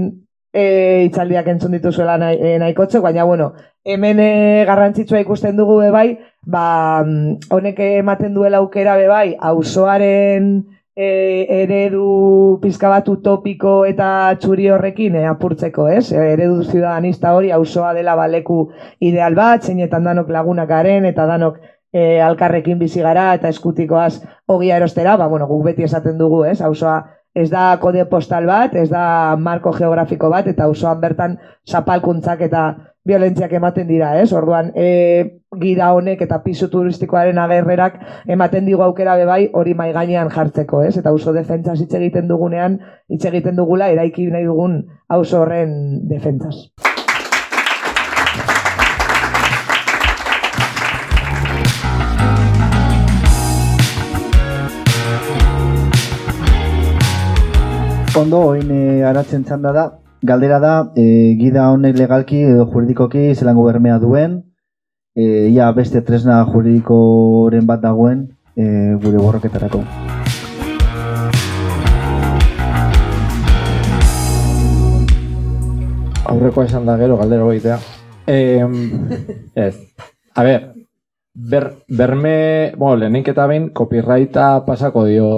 e, itzaldiak entzun dituzuela nahi, e, nahikotxo, baina bueno, hemen e, garrantzitsua ikusten dugu bebai, ba, mm, honek ematen duela aukera bebai, auzoaren e, eredu pizka bat utopiko eta txuri horrekin e, apurtzeko, ez? E, eredu ziudadanista hori auzoa dela baleku ideal bat, zeinetan danok lagunak garen eta danok e, alkarrekin bizi gara eta eskutikoaz ogia erostera, ba, bueno, guk beti esaten dugu, ez? Auzoa ez da kode postal bat, ez da marko geografiko bat, eta auzoan bertan zapalkuntzak eta violentziak ematen dira, ez? Orduan, e, gida honek eta pisu turistikoaren agerrerak ematen digu aukera bebai hori mai gainean jartzeko, ez? Eta auzo defentsa hitz egiten dugunean, hitz egiten dugula eraiki nahi dugun auzo horren defentsaz. Ondo, oin e, aratzen txanda da, Galdera da, e, gida honek legalki edo juridikoki zelango bermea duen, e, ia beste tresna juridikoren bat dagoen e, gure borroketarako. Aurreko esan da gero, galdera goitea. E, <laughs> ez, a ber, ber, berme, bueno, lehenik eta behin, copyrighta pasako dio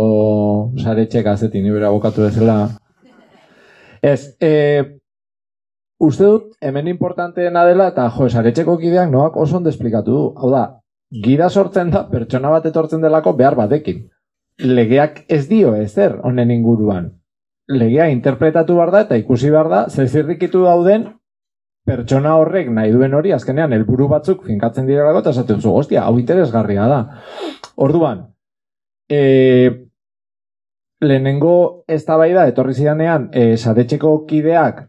saretxek azetin, ibera bokatu bezala, Ez, e, uste dut, hemen importanteena dela, eta jo, esaretxeko kideak noak oso ondo esplikatu du. Hau da, gira sortzen da, pertsona bat etortzen delako behar batekin. Legeak ez dio ezer honen inguruan. Legea interpretatu behar da, eta ikusi behar da, zezirrikitu dauden, pertsona horrek nahi duen hori, azkenean, helburu batzuk finkatzen direlako, eta esaten zu, hostia, hau interesgarria da. Orduan, e, lehenengo eztabaida etorri zidanean, e, saretxeko kideak,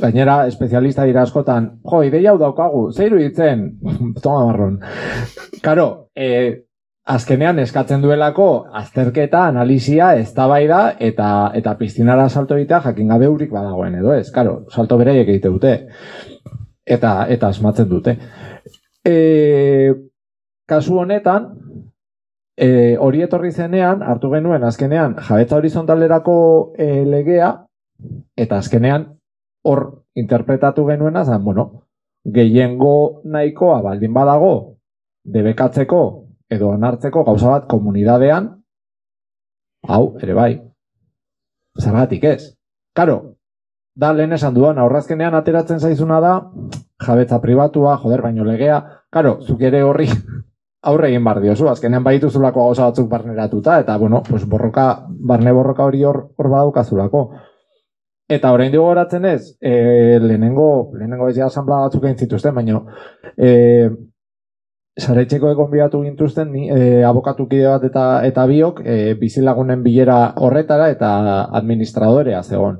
gainera espezialista dira askotan, jo, ideia hau daukagu, zeiru ditzen, <laughs> toma marron. Karo, e, azkenean eskatzen duelako azterketa, analizia, eztabaida eta eta piztinara salto egitea jakin gabe urik badagoen edo ez. Karo, salto bereiek egite dute. Eta eta asmatzen dute. E, kasu honetan, e, hori etorri zenean, hartu genuen azkenean jabetza horizontalerako e, legea, eta azkenean hor interpretatu genuena, zan, bueno, gehiengo nahikoa baldin badago, debekatzeko edo onartzeko gauza bat komunidadean, hau, ere bai, zergatik ez. Karo, da lehen esan duan, aurrazkenean ateratzen zaizuna da, jabetza pribatua, joder, baino legea, karo, zuk ere horri aurre egin bar diozu, azkenean baitu zulako gauza batzuk barneratuta, eta, bueno, pues borroka, barne borroka hori hor, hor badaukazulako. Eta orain dugu horatzen ez, e, lehenengo, lehenengo ez ja asamblea batzuk egin zituzten, baina e, saretxeko egon bihatu gintuzten, ni, e, abokatu kide bat eta, eta biok, e, bizilagunen bilera horretara eta administradorea zegoen.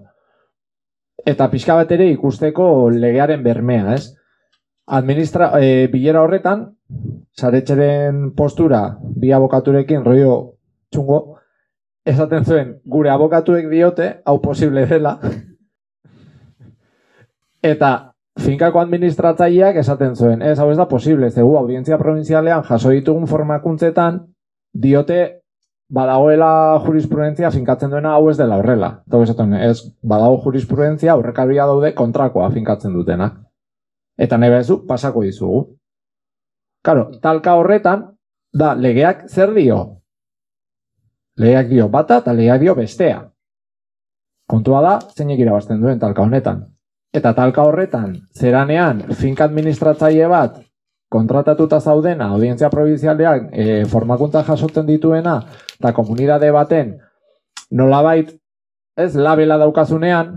Eta pixka bat ere ikusteko legearen bermea, ez? Administra, e, bilera horretan, saretxeren postura bi abokaturekin roio txungo, esaten zuen, gure abokatuek diote, hau posible dela. <laughs> Eta finkako administratzaileak esaten zuen, ez hau ez da posible, zegu audientzia provinzialean jaso ditugun formakuntzetan, diote badagoela jurisprudentzia finkatzen duena hau ez dela horrela. Eta esaten, ez badago jurisprudentzia aurrekaria daude kontrakoa finkatzen dutena. Eta nebe ez pasako dizugu. Karo, talka horretan, da, legeak zer dio? Legeak dio bata eta legeak dio bestea. Kontua da, zeinek irabazten duen talka honetan. Eta talka horretan, zeranean, finka administratzaile bat, kontratatuta zaudena, audientzia provincialean e, formakuntza jasotzen dituena, eta komunidade baten, nolabait, ez, labela daukazunean,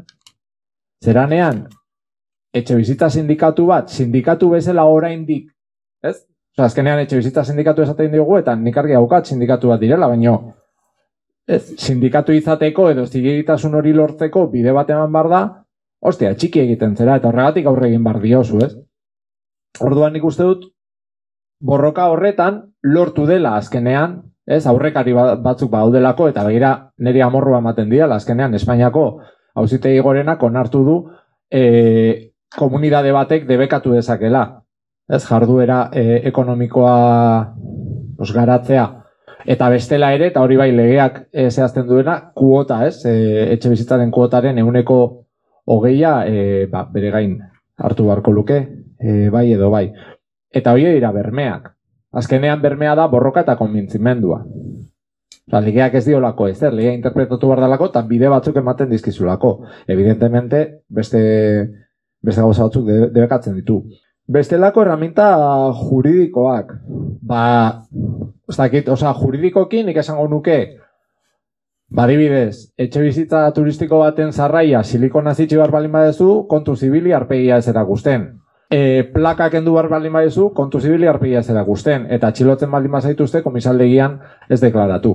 zeranean, etxe bizita sindikatu bat, sindikatu bezala oraindik, ez? Osa, azkenean etxe bizita sindikatu esaten dugu, eta nik argi haukat sindikatu bat direla, baino, ez, sindikatu izateko edo zigiritasun hori lortzeko bide bat eman bar da, ostia, txiki egiten zera, eta horregatik aurre egin bar diozu, ez? Orduan nik uste dut, borroka horretan lortu dela azkenean, ez, aurrekari ba-, batzuk baudelako, eta begira niri amorrua ematen dira, azkenean Espainiako hauzitegi gorenak onartu du e, komunidade batek debekatu dezakela. Ez, jarduera e, ekonomikoa os, garatzea. Eta bestela ere, eta hori bai legeak e, zehazten duena, kuota, ez, e, etxe bizitzaren kuotaren euneko hogeia e, ba, bere gain hartu beharko luke, e, bai edo bai. Eta hori dira bermeak. Azkenean bermea da borroka eta konbintzimendua. Osa, ligeak ez diolako ez, er, ligea interpretatu behar dalako, eta bide batzuk ematen dizkizulako. Evidentemente, beste, beste gauza batzuk debekatzen ditu. Bestelako erraminta juridikoak. Ba, ez dakit, oza, juridikokin nik esango nuke, Badibidez, etxe bizitza turistiko baten zarraia silikona zitsi bar balin badezu, kontu zibili arpegia ez erakusten. E, plakak endu bar balin badezu, kontu zibili arpegia ez erakusten. Eta txilotzen baldin bazaituzte, komisaldegian ez deklaratu.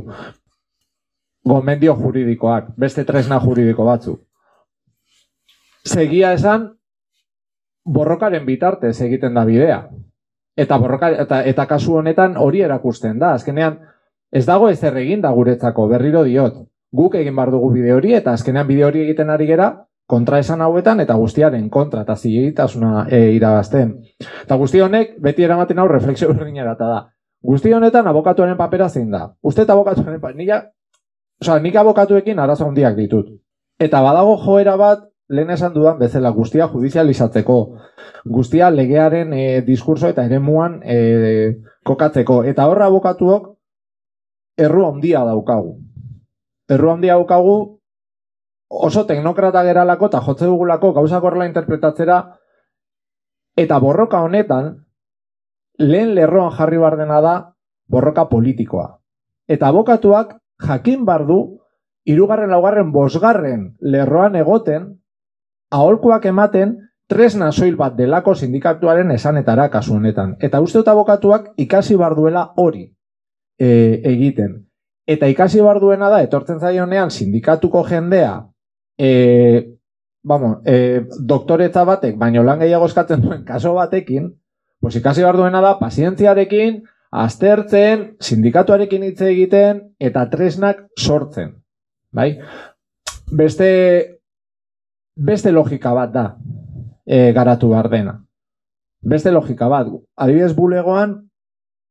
Gomendio juridikoak, beste tresna juridiko batzu. Segia esan, borrokaren bitartez egiten da bidea. Eta, borroka, eta, eta kasu honetan hori erakusten da. Azkenean, Ez dago ez egin da guretzako, berriro diot. Guk egin bar dugu bideo hori eta azkenean bideo hori egiten ari gera kontra esan hauetan eta guztiaren kontra eta zilegitasuna e, irabazten. Eta guzti honek beti eramaten hau refleksio berriñerata da. Guzti honetan abokatuaren papera zein da. Uste eta abokatuaren papera, oza, nik abokatuekin arazo handiak ditut. Eta badago joera bat, lehen esan dudan bezala, guztia judizializatzeko, guztia legearen e, diskurso eta ere muan e, kokatzeko. Eta horra abokatuok, erru handia daukagu. Erru handia daukagu oso teknokrata geralako eta jotze dugulako gauzak horrela interpretatzera eta borroka honetan lehen lerroan jarri bar dena da borroka politikoa. Eta abokatuak jakin bar du irugarren, laugarren, bosgarren lerroan egoten aholkuak ematen tresna soil bat delako sindikatuaren esanetara kasu honetan. Eta uste dut abokatuak ikasi bar duela hori e, egiten. Eta ikasi behar duena da, etortzen zaionean sindikatuko jendea, e, vamos, e, doktoretza batek, baino lan gehiago eskatzen duen kaso batekin, pues ikasi behar duena da, pazientziarekin, aztertzen, sindikatuarekin hitz egiten, eta tresnak sortzen. Bai? Beste, beste logika bat da, e, garatu behar dena. Beste logika bat. Adibidez bulegoan,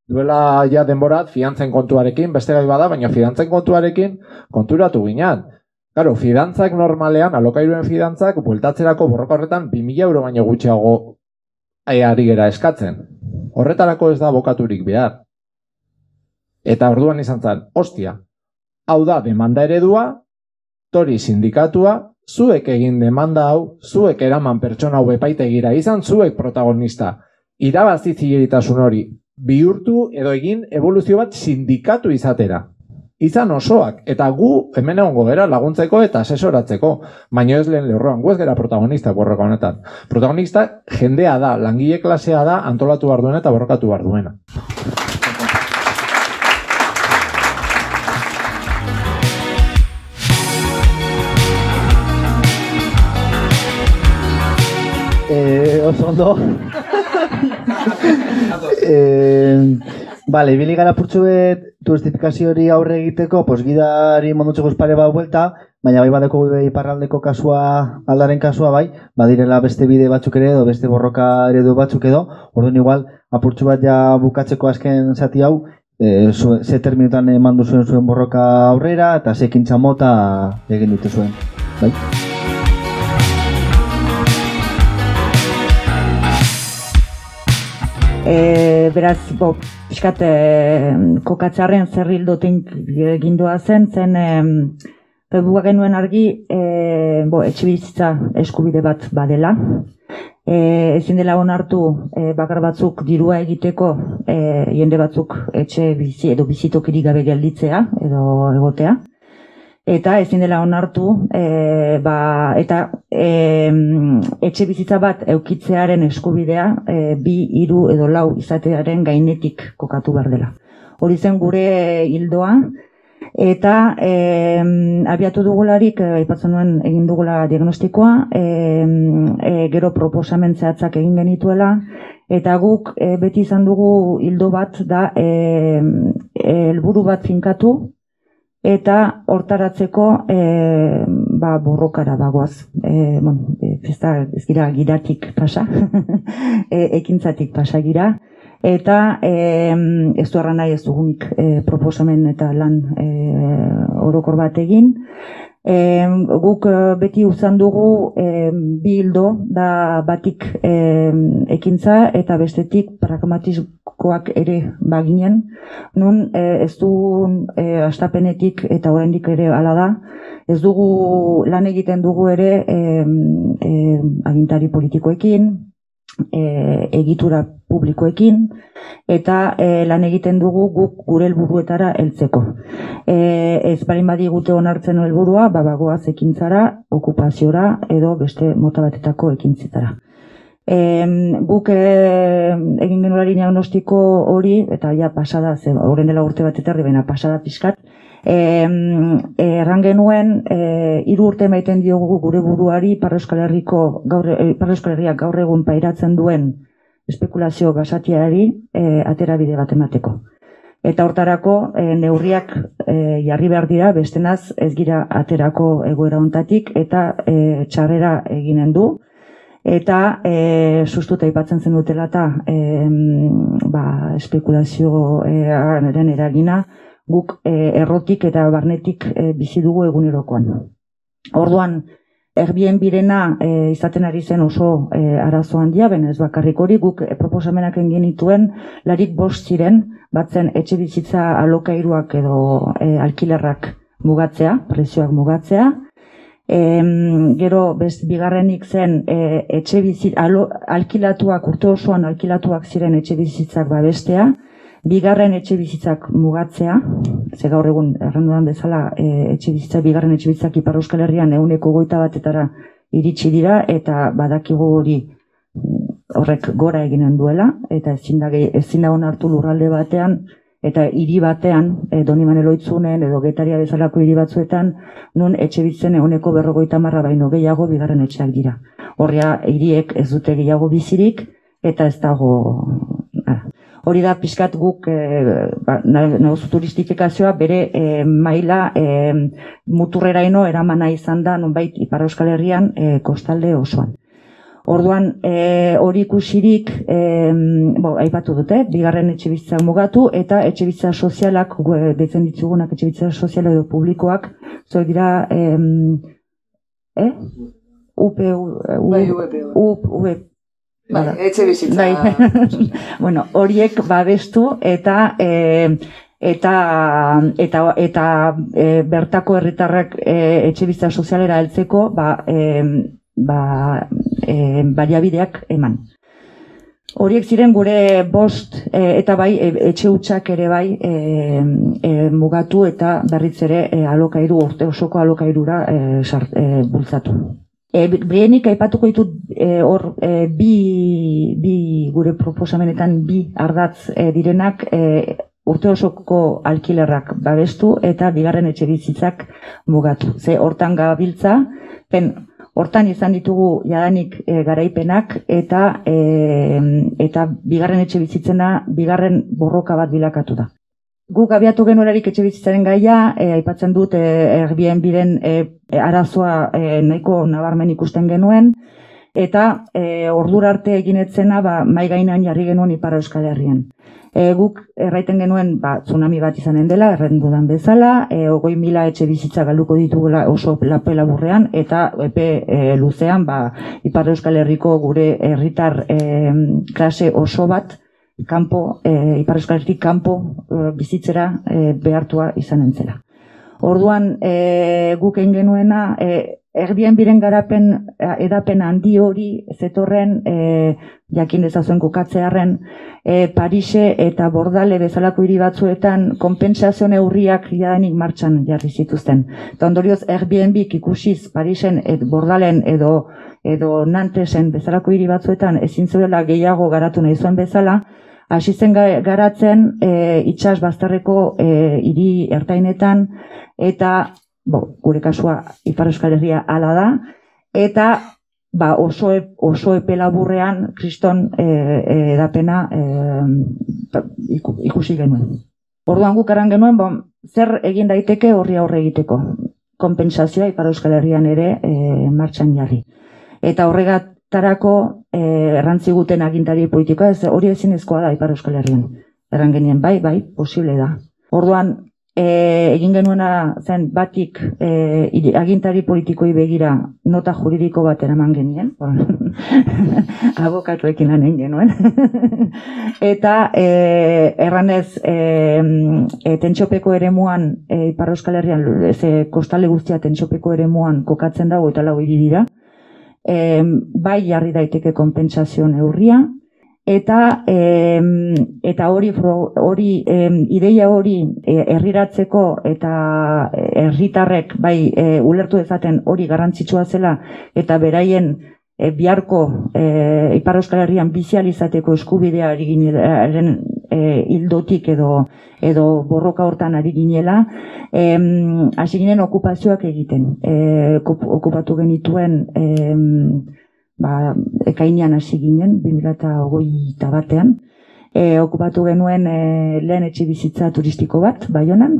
duela ja denborat, fiantzen kontuarekin, beste gai bada, baina fiantzen kontuarekin konturatu ginean. Claro, fidantzak normalean, alokairuen fidantzak, bueltatzerako borroka horretan, 2000 euro baino gutxiago ari gera eskatzen. Horretarako ez da bokaturik behar. Eta orduan izan zen, ostia, hau da demanda eredua, tori sindikatua, zuek egin demanda hau, zuek eraman pertsona hau epaitegira, izan zuek protagonista, irabazi zilegitasun hori, bihurtu edo egin evoluzio bat sindikatu izatera. Izan osoak, eta gu hemen egongo gera laguntzeko eta asesoratzeko, baina ez lehen lehorroan, gu ez gera protagonista borroka honetan. Protagonista jendea da, langile klasea da, antolatu behar duena eta borrokatu behar duena. Eh, oso ondo. <laughs> eh, vale, ibili gara purtsu bet turistifikazio hori aurre egiteko, pues gidari mondutzeko espare bat buelta, baina bai badeko iparraldeko kasua, aldaren kasua bai, badirela beste bide batzuk ere edo beste borroka eredu batzuk edo, orduan igual apurtxu bat ja bukatzeko azken zati hau, e, zu, ze terminutan eman duzuen zuen borroka aurrera eta ze mota egin dute zuen. Bai? E, beraz, bo, pixkat, e, kokatzarren zer hildoten gindua zen, zen e, pebua genuen argi, e, bo, etxibizitza eskubide bat badela. E, ezin dela onartu e, bakar batzuk dirua egiteko e, jende batzuk etxe bizi edo bizitokirik gabe gelditzea edo egotea eta ezin dela onartu e, ba, eta e, etxe bizitza bat eukitzearen eskubidea e, bi hiru edo lau izatearen gainetik kokatu behar dela. Hori zen gure hildoa eta e, abiatu dugularik e, aipatzen nuen egin dugula diagnostikoa e, e, gero proposamen zehatzak egin genituela eta guk e, beti izan dugu hildo bat da helburu bat finkatu eta hortaratzeko e, ba, borrokara bagoaz. E, bon, e, ez da, ez gira giratik pasa, <laughs> e, ekintzatik pasa gira, eta e, ez du nahi ez dugunik e, proposamen eta lan e, orokor bat egin, E, guk beti uzan dugu e, bi hildo da batik e, ekintza eta bestetik pragmatikoak ere baginen. Nun e, ez du e, astapenetik eta oraindik ere hala da. Ez dugu lan egiten dugu ere e, e, agintari politikoekin, e, egitura publikoekin eta e, lan egiten dugu guk gure helburuetara heltzeko. E, ez balin badigute onartzen helburua, ba bagoaz ekintzara, okupaziora edo beste mota batetako ekintzetara. E, guk e, egin genuen diagnostiko hori, eta ja pasada, ze, horren dela urte bat eta pasada pixkat, E, erran genuen, e, iru urte maiten diogu gure buruari Parra Euskal Herriko gaur, e, Herriak gaur egun pairatzen duen espekulazio basatiari e, atera bide bat emateko. Eta hortarako e, neurriak e, jarri behar dira, bestenaz ez gira aterako egoera hontatik eta e, txarrera eginen du. Eta e, sustuta ipatzen zen dutela eta e, ba, espekulazioaren eragina, guk e, errotik eta barnetik e, bizi dugu egunerokoan. Orduan, erbien birena e, izaten ari zen oso e, arazo handia, ben ez bakarrik hori, guk e, proposamenak genituen larik bost ziren, batzen etxe bizitza alokairuak edo e, alkilerrak mugatzea, prezioak mugatzea, E, gero, bez, bigarrenik zen, e, etxe bizit, alo, alkilatuak, urte osoan alkilatuak ziren etxe bizitzak babestea, bigarren etxe bizitzak mugatzea, ze gaur egun erranduan bezala e, etxe bizitza, bigarren etxe bizitzak Ipar Euskal Herrian euneko goita batetara iritsi dira, eta badakigu hori mm, horrek gora eginen duela, eta ezin da, ezin da onartu lurralde batean eta hiri batean, e, Doniman Eloitzunen edo Getaria bezalako hiri batzuetan, nun etxe bitzen eguneko berrogoita marra baino gehiago bigarren etxeak dira. Horria hiriek ez dute gehiago bizirik, eta ez dago... Hori da pixkat guk e, ba, negozu turistifikazioa bere e, maila e, muturreraino eramana izan da nonbait Ipar Euskal Herrian e, kostalde osoan. Orduan e, hori ikusirik e, bo, aipatu dute, bigarren etxe bizitza mugatu eta etxe bizitza sozialak e, deitzen ditugunak etxe bizitza sozial edo publikoak zuek dira e, eh? UP, Bai, UEP. UP, Bai, Bada. etxe bizitza. Bai. <laughs> bueno, horiek babestu eta e, eta eta eta e, bertako herritarrak e, etxe bizitza sozialera heltzeko ba, e, ba, e, baliabideak eman. Horiek ziren gure bost e, eta bai e, etxe hutsak ere bai e, e, mugatu eta berriz ere e, alokairu urte osoko alokairura e, sart, e, bultzatu. E, Behenik aipatuko ditut e, hor e, bi, bi gure proposamenetan bi ardatz e, direnak e, urte osoko alkilerrak babestu eta bigarren etxe bizitzak mugatu. Ze hortan gabiltza, pen, hortan izan ditugu jadanik e, garaipenak eta e, eta bigarren etxe bizitzena bigarren borroka bat bilakatu da. Guk abiatu genuelarik etxe bizitzaren gaia, e, aipatzen dut e, Airbnb-ren e, arazoa e, nahiko nabarmen ikusten genuen, eta e, ordura arte eginetzena ba, mai gainan jarri genuen Ipar Euskal Herrian. E, guk erraiten genuen ba, tsunami bat izanen dela, erren dudan bezala, e, ogoi mila etxe bizitza galduko ditugula oso lapela burrean, eta epe e, luzean ba, Ipar Euskal Herriko gure herritar e, klase oso bat, kanpo, e, Ipar Euskal kanpo e, bizitzera e, behartua izan entzela. Orduan, e, guk egin genuena, e, Airbnb-ren garapen e, edapen handi hori zetorren e, jakin dezazuen kokatzearren e, Parise eta Bordale bezalako hiri batzuetan konpentsazio neurriak jadanik martxan jarri zituzten. Eta ondorioz Airbnb ikusiz Parisen et Bordalen edo edo Nantesen bezalako hiri batzuetan ezin zuela gehiago garatu nahi zuen bezala, hasi zen ga- garatzen e, itsas bazterreko e, hiri ertainetan eta bo, gure kasua Ipar Euskal Herria hala da eta ba, oso, e- oso epe kriston e, e, edapena e, iku- ikusi genuen. Orduan guk eran genuen, bon, zer egin daiteke horri aurre egiteko. Konpentsazioa Ipar Euskal Herrian ere e, martxan jarri. Eta horregatarako errantziguten agintari politikoa, ez hori ezinezkoa da Ipar Euskal Herrian. Erran genien, bai, bai, posible da. Orduan, e, egin genuena zen batik e, agintari politikoi begira nota juridiko bat eraman genien, <laughs> abokatuekin lan egin genuen, <laughs> eta e, erranez e, e, tentxopeko eremuan, e, Ipar Euskal Herrian, ze kostale guztia tentxopeko eremuan kokatzen dago eta lau hiri dira, e, bai jarri daiteke konpentsazio neurria, eta em, eta hori hori em, ideia hori e, herriratzeko eta e, herritarrek bai e, ulertu dezaten hori garrantzitsua zela eta beraien e, biharko e, Ipar Euskal Herrian bizializateko eskubidea ari ginelaren e, hildotik edo edo borroka hortan ari ginela, em, hasi ginen okupazioak egiten. E, okup- okupatu genituen em, ba, ekainean hasi ginen, 2008 batean. E, okupatu genuen e, lehen etxe bizitza turistiko bat, Baionan,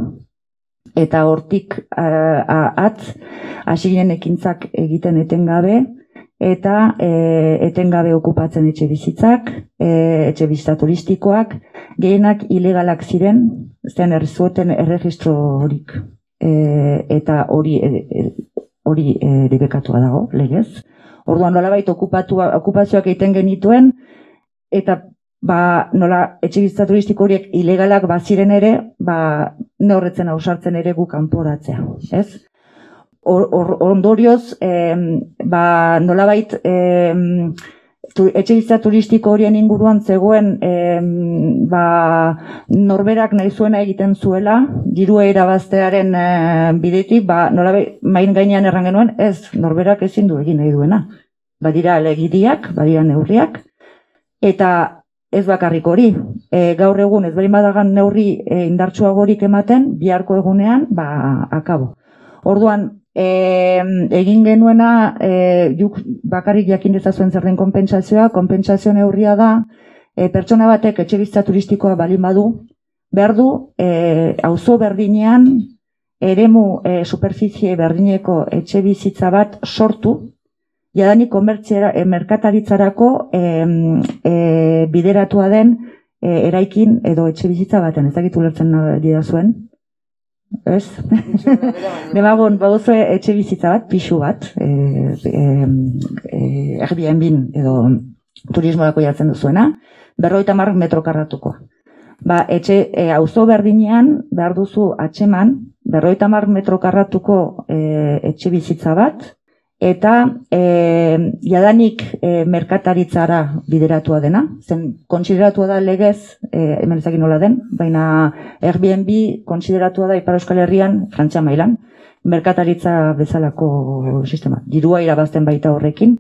eta hortik a, a, atz, hasi ginen ekintzak egiten etengabe, eta e, etengabe okupatzen etxe bizitzak, e, etxe bizitza turistikoak, gehienak ilegalak ziren, zen errezueten erregistrorik, e, eta hori e, e, hori e, debekatua dago, legez. Orduan nolabait okupatua, okupazioak egiten genituen, eta ba, nola etxe bizitza turistiko horiek ilegalak baziren ere, ba, ne horretzen ausartzen ere gu kanporatzea, ez? Or, or, ondorioz, em, ba, nolabait, em, tu, etxe bizitza turistiko horien inguruan zegoen em, ba, norberak nahi zuena egiten zuela, dirua irabaztearen e, bidetik, ba, nolabait, main gainean erran genuen, ez, norberak ezin du egin nahi duena. Badira legidiak, badira neurriak, eta ez bakarrik hori, e, gaur egun ez baldin badagan neurri e, indartsuagorik ematen, biharko egunean, ba, akabo. Orduan, e, egin genuena, e, juk bakarrik jakin dezazuen zer den konpentsazioa, konpentsazio neurria da, e, pertsona batek etxe turistikoa balin badu, behar du, e, auzo berdinean, eremu e, superficie berdineko etxe bizitza bat sortu, jadani komertziera, e, merkataritzarako e, e, bideratua den e, eraikin edo etxe bizitza baten, ez dakit ulertzen dira zuen. Ez? Demagun, baduzu etxe bizitza bat, pixu bat, e, e, e, Airbnb edo turismorako jartzen duzuena, berroita mar metro karratuko. Ba, etxe, e, auzo berdinean, behar duzu atxeman, berroita mar metro karratuko e, etxe bizitza bat, eta e, jadanik e, merkataritzara bideratua dena, zen kontsideratua da legez, e, hemen ezakin nola den, baina Airbnb kontsideratua da Ipar Euskal Herrian, Frantzia mailan, merkataritza bezalako sistema. Dirua irabazten baita horrekin,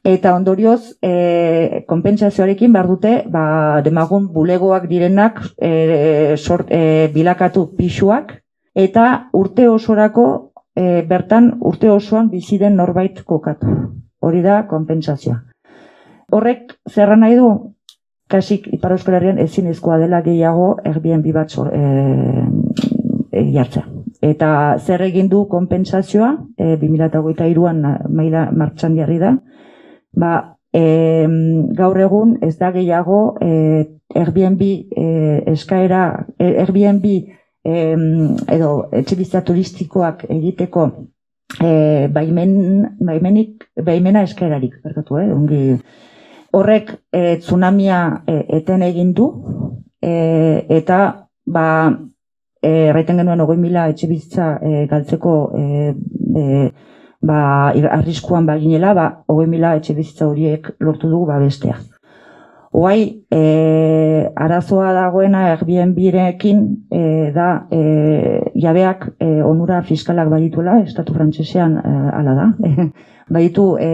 Eta ondorioz, e, konpentsazioarekin behar dute, ba, demagun bulegoak direnak e, sort, e, bilakatu pixuak, eta urte osorako e, bertan urte osoan bizi den norbait kokatu. Hori da konpentsazioa. Horrek zerra nahi du, kasik Ipar Euskal Herrian ezin ezkoa dela gehiago Airbnb bat zor, e, e, jartzea. Eta zer egin du konpentsazioa, e, 2008an maila martxan jarri da, ba, e, gaur egun ez da gehiago e, Airbnb e, eskaera, Airbnb em, edo etxe turistikoak egiteko e, baimen, baimenik, baimena eskerarik, berkatu, eh? Ongi, horrek e, tsunamia e, eten egin du, e, eta ba, e, erraiten genuen ogoi mila etxe bizitza e, galtzeko e, e, ba, arriskuan baginela, ba, ogoi mila etxe bizitza horiek lortu dugu ba, bestea. Oai, e, arazoa dagoena Airbnb-rekin e, da e, jabeak e, onura fiskalak badituela, estatu frantsesean e, ala da. <laughs> Baitu e,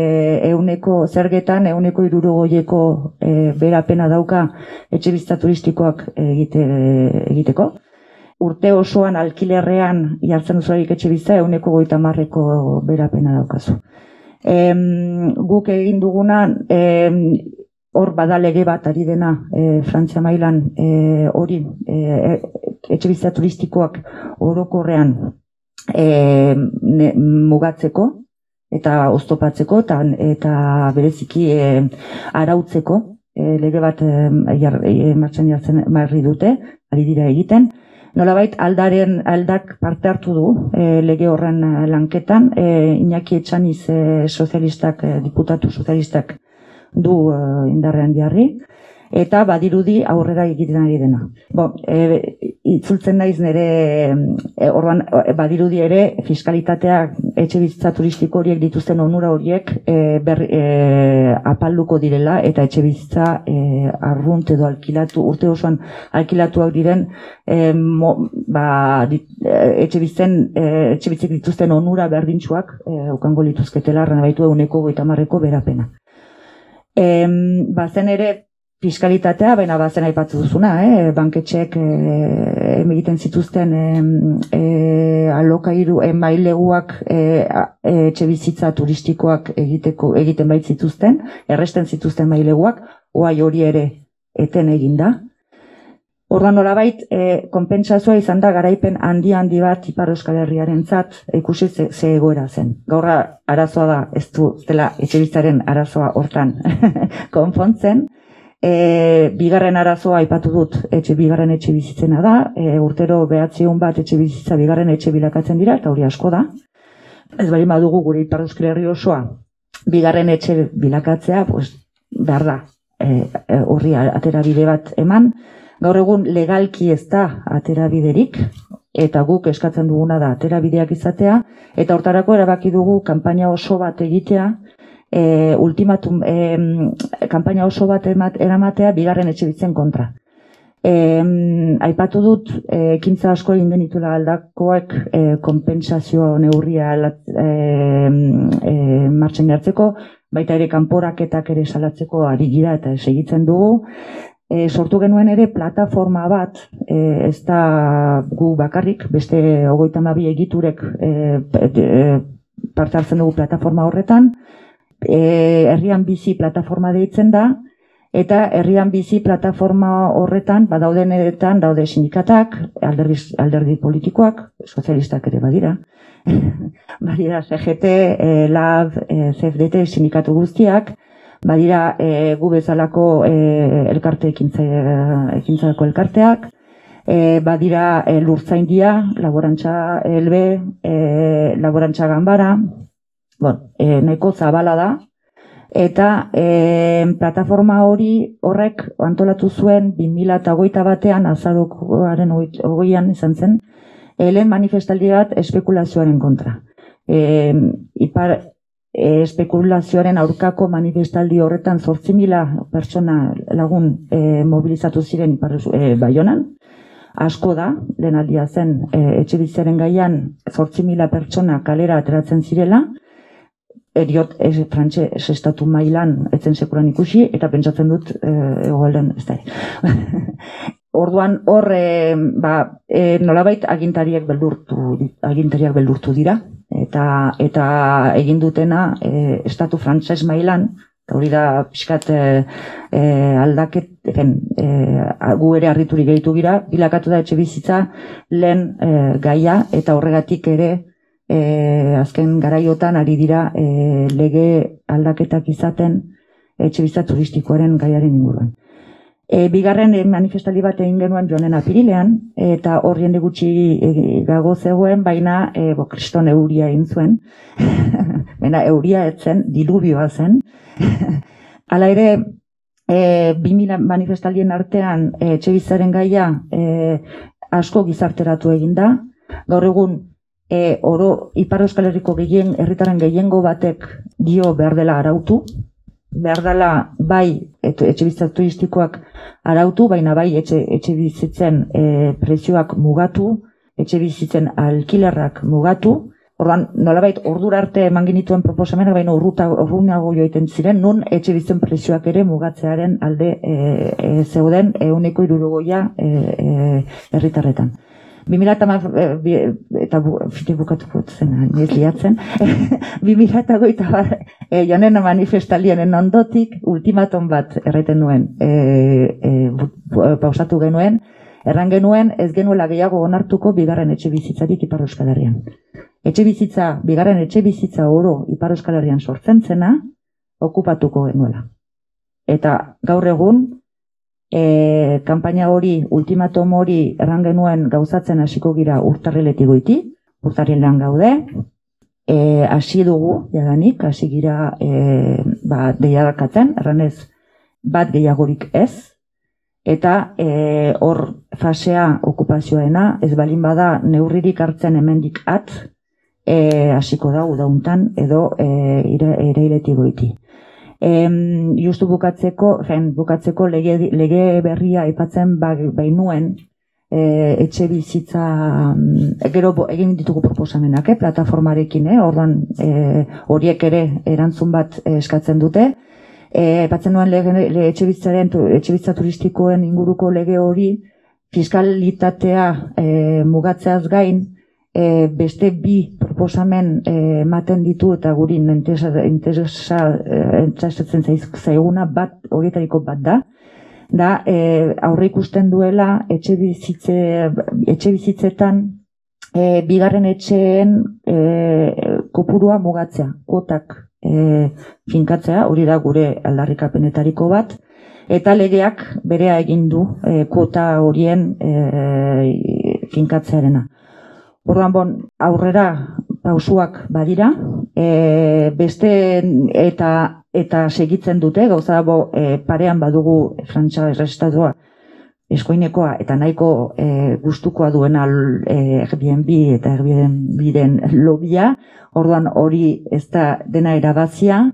euneko zergetan, euneko irurogoieko e, berapena dauka etxe turistikoak egite, egiteko. Urte osoan alkilerrean jartzen duzularik etxe bizta, euneko goita marreko berapena daukazu. E, guk egin duguna, e, hor bada lege bat ari dena e, Frantzia mailan e, hori e, etxe bizitza turistikoak orokorrean e, mugatzeko eta oztopatzeko eta, eta bereziki e, arautzeko e, lege bat e, jar, e, martxan jartzen marri dute, ari dira egiten. Nolabait aldaren aldak parte hartu du e, lege horren lanketan, e, Iñaki Etxaniz e, sozialistak, e, diputatu sozialistak du uh, indarrean jarri, eta badirudi aurrera egiten ari dena. Bo, e, itzultzen naiz nire, e, orban, e, badirudi ere, fiskalitatea etxe bizitza turistiko horiek dituzten onura horiek e, ber, e, apalduko direla, eta etxe bizitza e, arrunt edo alkilatu, urte osoan alkilatuak diren, e, mo, ba, dit, etxe bizitzen, etxe bizitzen dituzten onura berdintxuak, e, ukango lituzketela, rana baitu eguneko goita marreko berapena. Em, bazen ere fiskalitatea, baina bazen aipatu duzuna, eh? banketxek eh, egiten zituzten eh, alokairu eh, maileguak eh, etxe bizitza turistikoak egiteko egiten bait zituzten, erresten zituzten maileguak, oai hori ere eten eginda. Ordan nolabait, e, konpentsazioa izan da garaipen handi handi bat Ipar Euskal Herriaren zat, ikusi ze, ze egoera zen. Gaurra arazoa da, ez du, zela etxe arazoa hortan <laughs> konfontzen. E, bigarren arazoa aipatu dut, etxe bigarren etxe bizitzena da, e, urtero behatzion bat etxe bizitza bigarren etxe bilakatzen dira, eta hori asko da. Ez bari madugu gure Ipar Euskal Herri osoa, bigarren etxe bilakatzea, pues, behar da, e, e, horri atera bide bat eman, Gaur egun legalki ez da atera biderik, eta guk eskatzen duguna da atera bideak izatea, eta hortarako erabaki dugu kanpaina oso bat egitea, e, ultimatum, e, kanpaina oso bat emat, eramatea bigarren etxe kontra. E, aipatu dut, e, ekintza asko egin genitula aldakoak e, kompensazio neurria e, e, martxen jartzeko, baita ere kanporaketak ere salatzeko ari gira eta segitzen dugu, e, sortu genuen ere plataforma bat, e, ez da gu bakarrik, beste ogoita mabi egiturek e, e, parte hartzen dugu plataforma horretan, e, herrian bizi plataforma deitzen da, eta herrian bizi plataforma horretan, badaudenetan daude sindikatak, alderdi, alderdi politikoak, sozialistak ere badira, <laughs> badira CGT, e, LAB, e, CFDT, sindikatu guztiak, badira e, gu bezalako e, elkarte ekintzako elkarteak, e, badira e, lurtzaindia, laborantza elbe, e, laborantza ganbara, bon, e, nahiko zabala da, eta e, plataforma hori horrek antolatu zuen 2008 batean azarokoaren hogeian izan zen, helen manifestaldi bat espekulazioaren kontra. E, ipar, e, espekulazioaren aurkako manifestaldi horretan zortzi mila pertsona lagun e, mobilizatu ziren e, baionan. Asko da, lehen aldia zen, e, etxe bizaren gaian zortzi mila pertsona kalera ateratzen zirela, eriot ez frantxe ez estatu mailan etzen sekuran ikusi, eta pentsatzen dut e, egoalden ez da. Orduan hor e, ba, e, nolabait agintariak beldurtu, agintariak beldurtu dira, eta eta egin dutena e, estatu frantses mailan eta hori da pixkat e, e, aldaket e, gu ere harriturik gehitu gira bilakatu da etxe bizitza lehen e, gaia eta horregatik ere e, azken garaiotan ari dira e, lege aldaketak izaten etxe bizitza turistikoaren gaiaren inguruan. E, bigarren e, manifestali bat egin genuen joanen apirilean, eta horrien gutxi e, gago zegoen, baina e, bo, kriston euria egin zuen. <laughs> baina euria etzen, dilubioa zen. <laughs> Hala ere, e, 2000 manifestalien artean e, txebizaren gaia e, asko gizarteratu egin da. Gaur egun, e, oro Ipar Euskal Herriko gehien, herritaren gehiengo batek dio behar dela arautu, behar dela bai etxe bizitza turistikoak arautu, baina bai etxe, etxe bizitzen e, prezioak mugatu, etxe bizitzen alkilerrak mugatu, Orduan, nolabait, ordura arte eman genituen proposamenak, baina urrunago joiten ziren, nun etxe bizitzen prezioak ere mugatzearen alde e, e, zeuden euneko irurugoia e, e, erritarretan. 2000 eh, eta fite bukatuko zen, ez liatzen, <laughs> 2000 eta bar, e, jonen manifestalien ondotik, ultimaton bat erreten nuen, e, e, pausatu genuen, erran genuen ez genuela gehiago onartuko bigarren etxe bizitzarik Ipar Euskal Herrian. Etxe bizitza, bigarren etxe bizitza oro Ipar Euskal Herrian sortzen zena, okupatuko genuela. Eta gaur egun, e, kanpaina hori, ultimatum hori erran genuen gauzatzen hasiko gira urtarriletik goiti, urtarrien lan gaude, e, hasi dugu, jadanik, hasi gira e, ba, deiadakatzen, erranez bat gehiagorik ez, eta e, hor fasea okupazioena, ez balin bada neurririk hartzen hemendik at, e, hasiko da udauntan edo e, ere, goiti. Em, justu bukatzeko, jen, bukatzeko lege, lege berria aipatzen ba, bainuen e, etxe bizitza mm, gero egin ditugu proposamenak, eh, plataformarekin, eh, ordan e, horiek ere erantzun bat eskatzen dute. E, aipatzen nuen lege, le, etxe, bizitzaren, etxe bizitza turistikoen inguruko lege hori fiskalitatea e, mugatzeaz gain, e, beste bi proposamen e, ematen ditu eta guri interesa entzatzen zaiguna bat horietariko bat da da e, aurre ikusten duela etxe bizitze etxe bizitzetan e, bigarren etxeen e, kopurua mugatzea kotak e, finkatzea hori da gure aldarrikapenetariko bat eta legeak berea egin du e, kota horien e, finkatzearena. Orduan bon, aurrera pausuak badira, e, beste eta eta segitzen dute, gauza dago e, parean badugu frantza errestatua eskoinekoa eta nahiko e, gustukoa duena e, Airbnb eta Airbnb-den lobia, orduan hori ez da dena erabazia,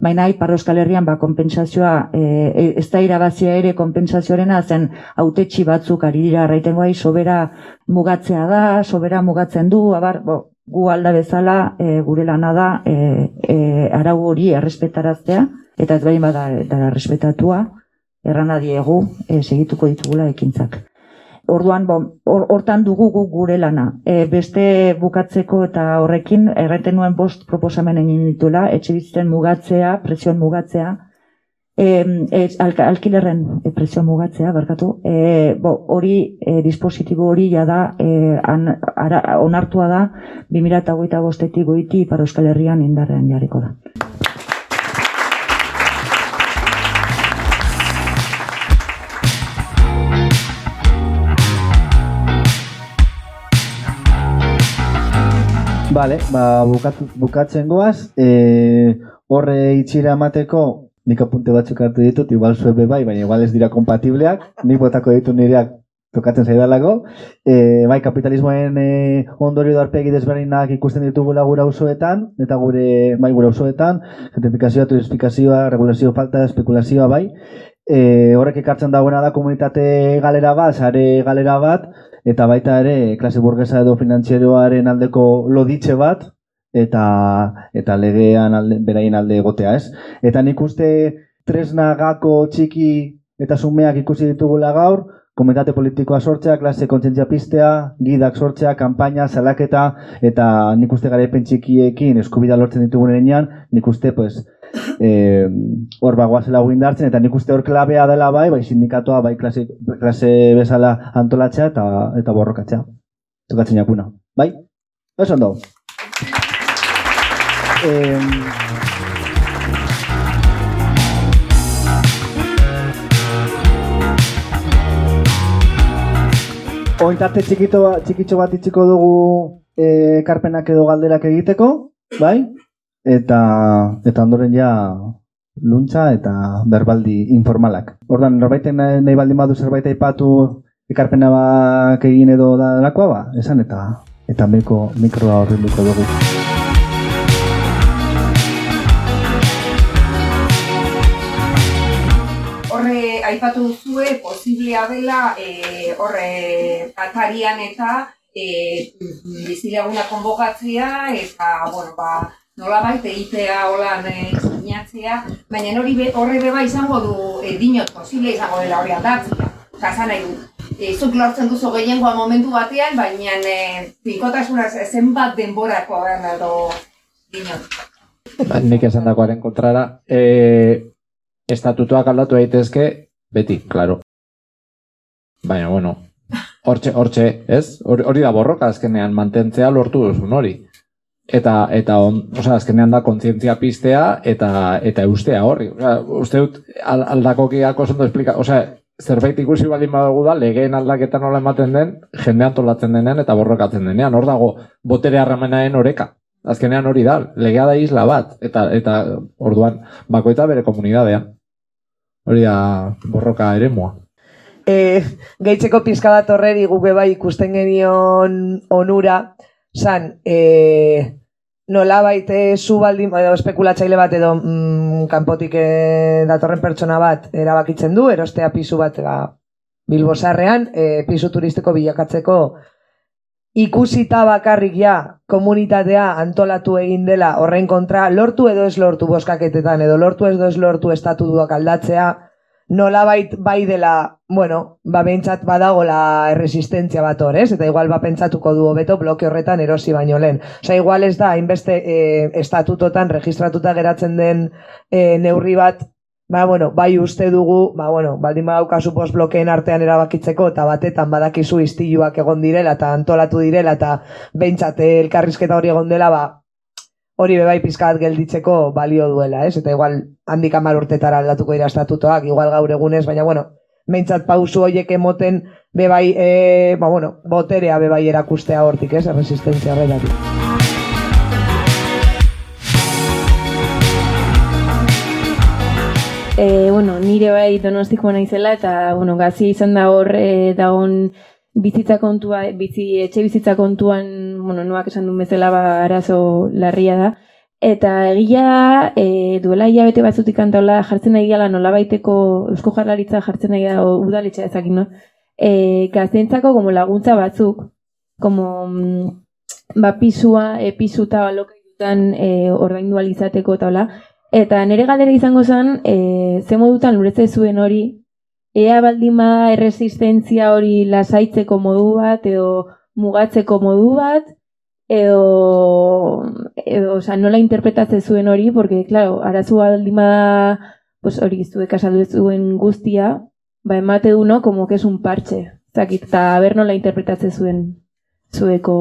baina Ipar Euskal Herrian ba konpentsazioa e, ez da irabazia ere konpentsazioarena zen autetxi batzuk ari dira arraiten guai sobera mugatzea da, sobera mugatzen du, abar, bo, gu alda bezala e, gure lana da e, e, arau hori errespetaraztea eta ez bain bada da errespetatua errana diegu e, segituko ditugula ekintzak. Orduan, hortan dugu gu gure lana. E, beste bukatzeko eta horrekin, erraten nuen bost proposamen egin dituela, etxe bizitzen mugatzea, presioen mugatzea, e, e, alka- alkilerren e, presio mugatzea, barkatu, e, bo, hori, e, dispositibo hori jada e, an, ara, onartua da 2008 bostetik goiti Ipar Euskal Herrian indarrean jarriko da. Bale, ba, bukatu, bukatzen goaz, e, horre itxira emateko, nik apunte batzuk hartu ditut, igual zuen be bai, baina igual ez dira kompatibleak, nik botako ditu nireak tokatzen zaidalako. E, bai, kapitalismoen e, ondorio da arpegi desberdinak ikusten ditugula gure auzoetan eta gure, bai, gure auzoetan, gentrifikazioa, turistifikazioa, regulazio falta, espekulazioa, bai. E, horrek ekartzen dagoena da komunitate galera bat, sare galera bat, eta baita ere klase burgesa edo finantzieroaren aldeko loditxe bat eta eta legean alde, beraien alde egotea, ez? Eta nik uste tresna gako txiki eta sumeak ikusi ditugula gaur, komunitate politikoa sortzea, klase kontzientzia piztea, gidak sortzea, kanpaina, salaketa, eta nik uste garaipen txikiekin eskubida lortzen ditugunean, nik uste, pues, eh, hor bagoazela gu indartzen, eta nik uste hor klabea dela bai, bai sindikatoa, bai klase, klase bezala antolatzea eta eta borrokatzea. Tokatzen jakuna. Bai? Oso ondo. Em, Ointarte txikito, txikitxo bat itxiko dugu eh, ekarpenak edo galderak egiteko, bai? Eta eta ondoren ja luntza eta berbaldi informalak. Ordan norbaiten nahi, nahi baldin badu zerbait aipatu ekarpena bak egin edo dalakoa ba, esan eta eta miko mikroa horrenduko dugu. Horre, aipatu duzue, posiblea dela, e, horre, Atarian eta e, bizilaguna konbokatzea, eta, bueno, ba, nola baita IPA holan e, sinatzea, baina hori be, horre beba izango du, e, dinot, posible izango dela hori aldatzea. Esan nahi du, e, zuk lortzen duzu gehiengoa momentu batean, baina e, pinkotasuna zenbat denborako edo dinot. Ba, nik esan dagoaren kontrara, e, estatutuak aldatu daitezke, beti, claro. Baina, bueno, hortxe, hortxe, ez? Hori da borroka azkenean mantentzea lortu duzun hori. Eta, eta on, osea, azkenean da kontzientzia piztea eta, eta eustea horri. Osea, uste dut al, aldakokiak oso ondo esplika, osea, zerbait ikusi baldin badugu da, legeen aldaketa nola ematen den, jende antolatzen denean eta borrokatzen denean. Hor dago, botere harremanaren oreka. Azkenean hori da, legea da isla bat, eta eta orduan bakoita bere komunidadean. Hori da borroka eremua. E, gehitzeko pizka bat horreri guke bai ikusten genion onura, zan, e, nola baite zu baldin, edo espekulatzaile bat edo mm, kanpotik e, datorren pertsona bat erabakitzen du, erostea pisu bat ba, bilbosarrean, e, pisu turistiko bilakatzeko ikusita bakarrik ja komunitatea antolatu egin dela horren kontra, lortu edo ez lortu boskaketetan, edo lortu edo ez lortu estatutuak aldatzea, nolabait bai dela, bueno, ba behintzat badagola erresistentzia bat hor, ez? Eta igual ba pentsatuko du hobeto bloke horretan erosi baino lehen. Osea, igual ez da, hainbeste e, estatutotan registratuta geratzen den e, neurri bat, ba, bueno, bai uste dugu, ba, bueno, baldin badaukazu blokeen artean erabakitzeko, eta batetan badakizu istiluak egon direla, eta antolatu direla, eta behintzat eh, elkarrizketa hori egon dela, ba, hori bebai pizkat gelditzeko balio duela, ez? Eta igual handik hamar urtetara aldatuko dira estatutoak, igual gaur egunez, baina bueno, meintzat pausu hoiek emoten bebai, e, ba bueno, boterea bebai erakustea hortik, ez? Resistentzia horretatik. E, bueno, nire bai donostiko naizela eta bueno, gazi izan da hor e, dagon bizitza kontua, bizi, etxe bizitza kontuan, bueno, nuak esan duen bezala ba, arazo larria da. Eta egia e, duela hilabete batzutik kantaula jartzen nahi gala nola baiteko eusko jarlaritza jartzen nahi da udaletxa ezakin, no? E, gaztentzako como laguntza batzuk, como mm, ba, pisua, e, pisuta alokairutan e, ordaindu alizateko eta hola, Eta nire galdera izango zen, e, ze modutan luretze zuen hori, ea baldima erresistentzia hori lasaitzeko modu bat, edo mugatzeko modu bat, edo, edo oza, nola interpretatze zuen hori, porque, claro, arazu baldima da, pues hori zuek asaldu zuen guztia, ba, emate du, no, como que es un parche. Zakit, eta ber nola interpretatze zuen zueko,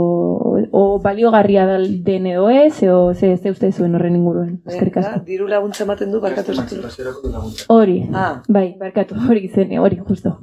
o baliogarria dal den edo ez, edo ze, ze uste zuen horren inguruen. Eskerrik asko. diru laguntza ematen du, barkatu. Hori, Ah, bai, barkatu, hori zen, hori, justo.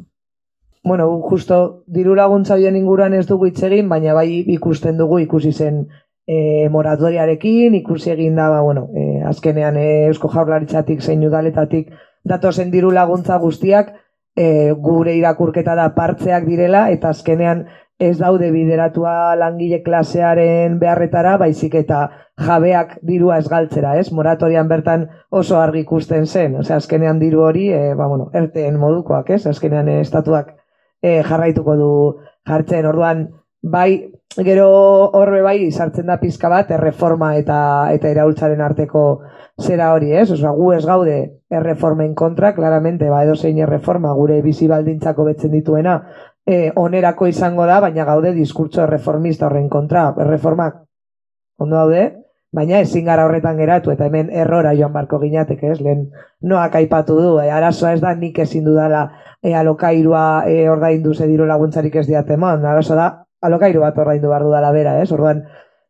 bueno, justo diru laguntza bien inguruan ez dugu hitz egin, baina bai ikusten dugu ikusi zen e, moratoriarekin, ikusi egin da, ba, bueno, e, azkenean e, Eusko Jaurlaritzatik zein udaletatik datozen diru laguntza guztiak e, gure irakurketa da partzeak direla, eta azkenean ez daude bideratua langile klasearen beharretara, baizik eta jabeak dirua ez galtzera, ez? Moratorian bertan oso argi ikusten zen, osea, azkenean diru hori, e, ba, bueno, erteen modukoak, ez? Azkenean e, estatuak e, jarraituko du jartzen, orduan, bai, gero horre bai sartzen da pizka bat erreforma eta eta iraultzaren arteko zera hori, ez? Osea, gu ez gaude erreformen kontra, claramente, ba, edozein erreforma gure bizi baldintzako betzen dituena, e, onerako izango da, baina gaude diskurtso erreformista horren kontra. Erreformak ondo daude, baina ezin gara horretan geratu, eta hemen errora joan barko ginateke, ez? Lehen noak aipatu du, e, arazoa ez da nik ezin dudala e, alokairua e, ordaindu ze diru laguntzarik ez diate eman, arazoa da alokairu bat ordaindu behar dudala bera, ez? Orduan,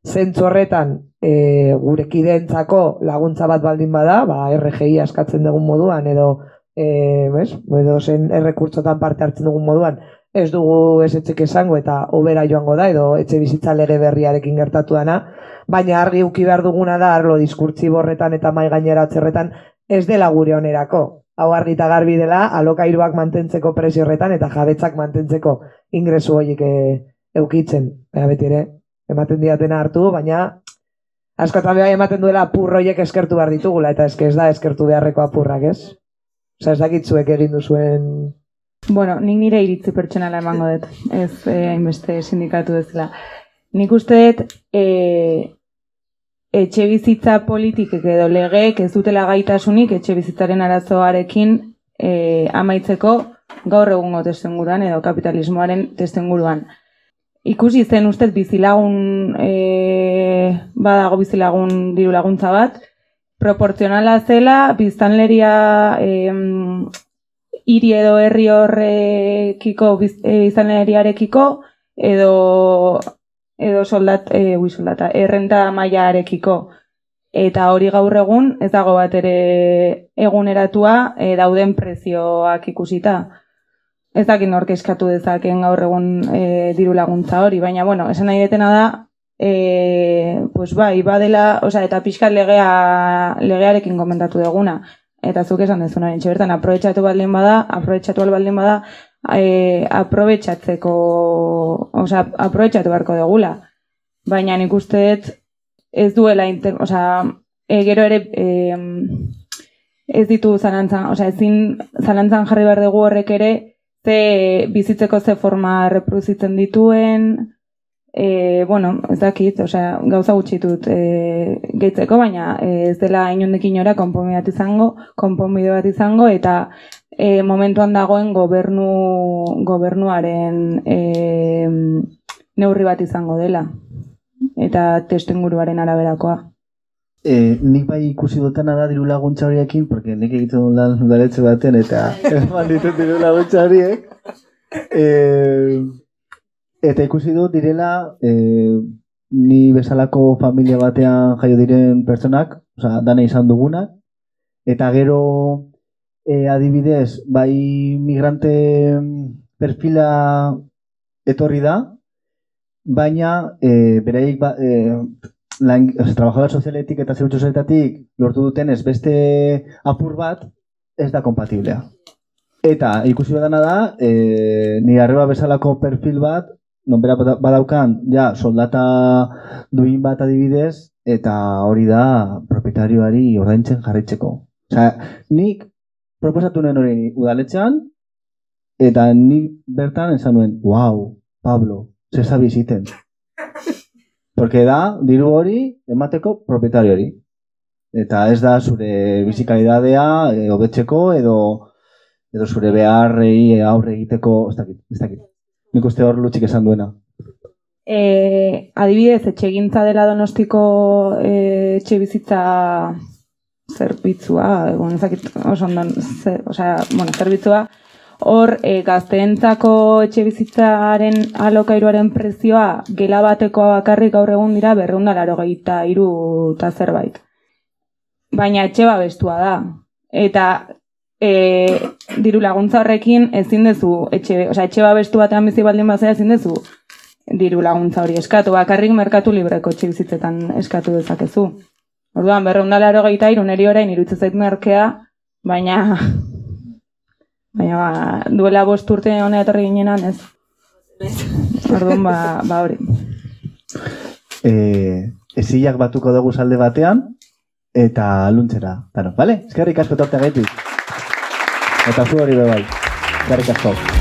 zentzu horretan e, gure kidentzako laguntza bat baldin bada, ba, RGI askatzen dugun moduan, edo, e, bez? edo zen errekurtzotan parte hartzen dugun moduan, ez dugu ez esango eta obera joango da, edo etxe bizitza lege berriarekin gertatu dana, baina argi uki behar duguna da, arlo diskurtzi borretan eta mai gaineratzerretan, ez dela gure onerako. Hau argi eta garbi dela, alokairuak mantentzeko prezio horretan eta jabetzak mantentzeko ingresu horiek e, eukitzen. Baina beti ere, ematen diatena hartu, baina askotan bai ematen duela apurroiek eskertu behar ditugula, eta eske ez da eskertu beharreko apurrak, ez? Osa ez dakitzuek egin duzuen... Bueno, nik nire iritzi pertsonala emango dut, ez eh, hainbeste sindikatu bezala. Nik uste dut, eh, etxe bizitza politikek edo legeek ez dutela gaitasunik etxe bizitzaren arazoarekin eh, amaitzeko gaur egungo testenguruan edo kapitalismoaren testenguruan. Ikusi zen ustez bizilagun, eh, badago bizilagun diru laguntza bat, proportzionala zela, biztanleria em, hiri edo herri horrekiko biz- e, biztanleriarekiko edo edo soldat, e, ui, soldata, errenta mailarekiko. Eta hori gaur egun ez dago bat ere eguneratua e, dauden prezioak ikusita. Ez dakit nork eskatu dezaken gaur egun e, diru laguntza hori, baina bueno, esan nahi detena da, e, pues bai, badela, osea, eta pixkat legea, legearekin komentatu duguna eta zuk esan dezunaren bertan aprobetxatu baldin bada, aprobetxatu ahal baldin bada, e, aprobetxatzeko, osea, aprobetxatu beharko dugula. Baina nik uste ez duela, inter, osea, e, gero ere e, ez ditu zalantzan, osea, ezin zalantzan jarri behar dugu horrek ere, ze bizitzeko ze forma reproduzitzen dituen, E, bueno, ez dakit, osea, gauza gutxi dut e, gehitzeko, baina e, ez dela inondik inora konponbide bat izango, konponbide bat izango, eta e, momentuan dagoen gobernu, gobernuaren e, neurri bat izango dela. Eta testenguruaren araberakoa. E, nik bai ikusi dutena da diru laguntza horiekin, porque nik egiten dut lan udaletxe baten, eta <laughs> eman ditut diru laguntza horiek. E, eta ikusi dut direla, e, ni bezalako familia batean jaio diren pertsonak, osea, dana izan dugunak, eta gero e, adibidez, bai migrante perfila etorri da, baina e, beraiek ba, e, lan, o sea, trabajador sozialetik eta zerbitzu sozialetatik lortu duten ez beste apur bat ez da kompatiblea. Eta ikusi dana da, e, ni arreba bezalako perfil bat, non bera bada- badaukan, ja, soldata duin bat adibidez, eta hori da proprietarioari ordaintzen jarraitzeko. Osea, nik proposatu nuen hori udaletxean, eta nik bertan esan nuen, wow, Pablo, ze sabi ziten. <laughs> Porque da, diru hori emateko proprietarioari. Eta ez da zure bizikalidadea e, hobetzeko edo edo zure beharrei aurre egiteko, ez dakit, ez dakit. Nik uste hor lutxik esan duena. E, adibidez, etxegintza dela donostiko e, etxe bizitza zerbitzua, egon ezakit oso ondan, zer, osea, bueno, zerbitzua, hor e, gazteentzako etxe bizitzaren alokairuaren prezioa gela batekoa bakarrik gaur egun dira berreunda laro gehieta iru eta zerbait. Baina etxe babestua da. Eta e, diru laguntza horrekin ezin dezu, etxe, osea, etxe babestu batean bizi baldin bazea ezin dezu diru laguntza hori eskatu, bakarrik merkatu libreko etxe bizitzetan eskatu dezakezu. Orduan, berreunda laro gehieta iru neri orain irutzen zait merkea, baina baina ba, duela bost urte honea etorri ginenan, ez. Orduan, ba, ba hori. E, ezilak batuko dugu salde batean, eta luntzera. Claro, vale? Eskerrik asko torte gaitik. Eta zu hori be bai. Eskerrik asko.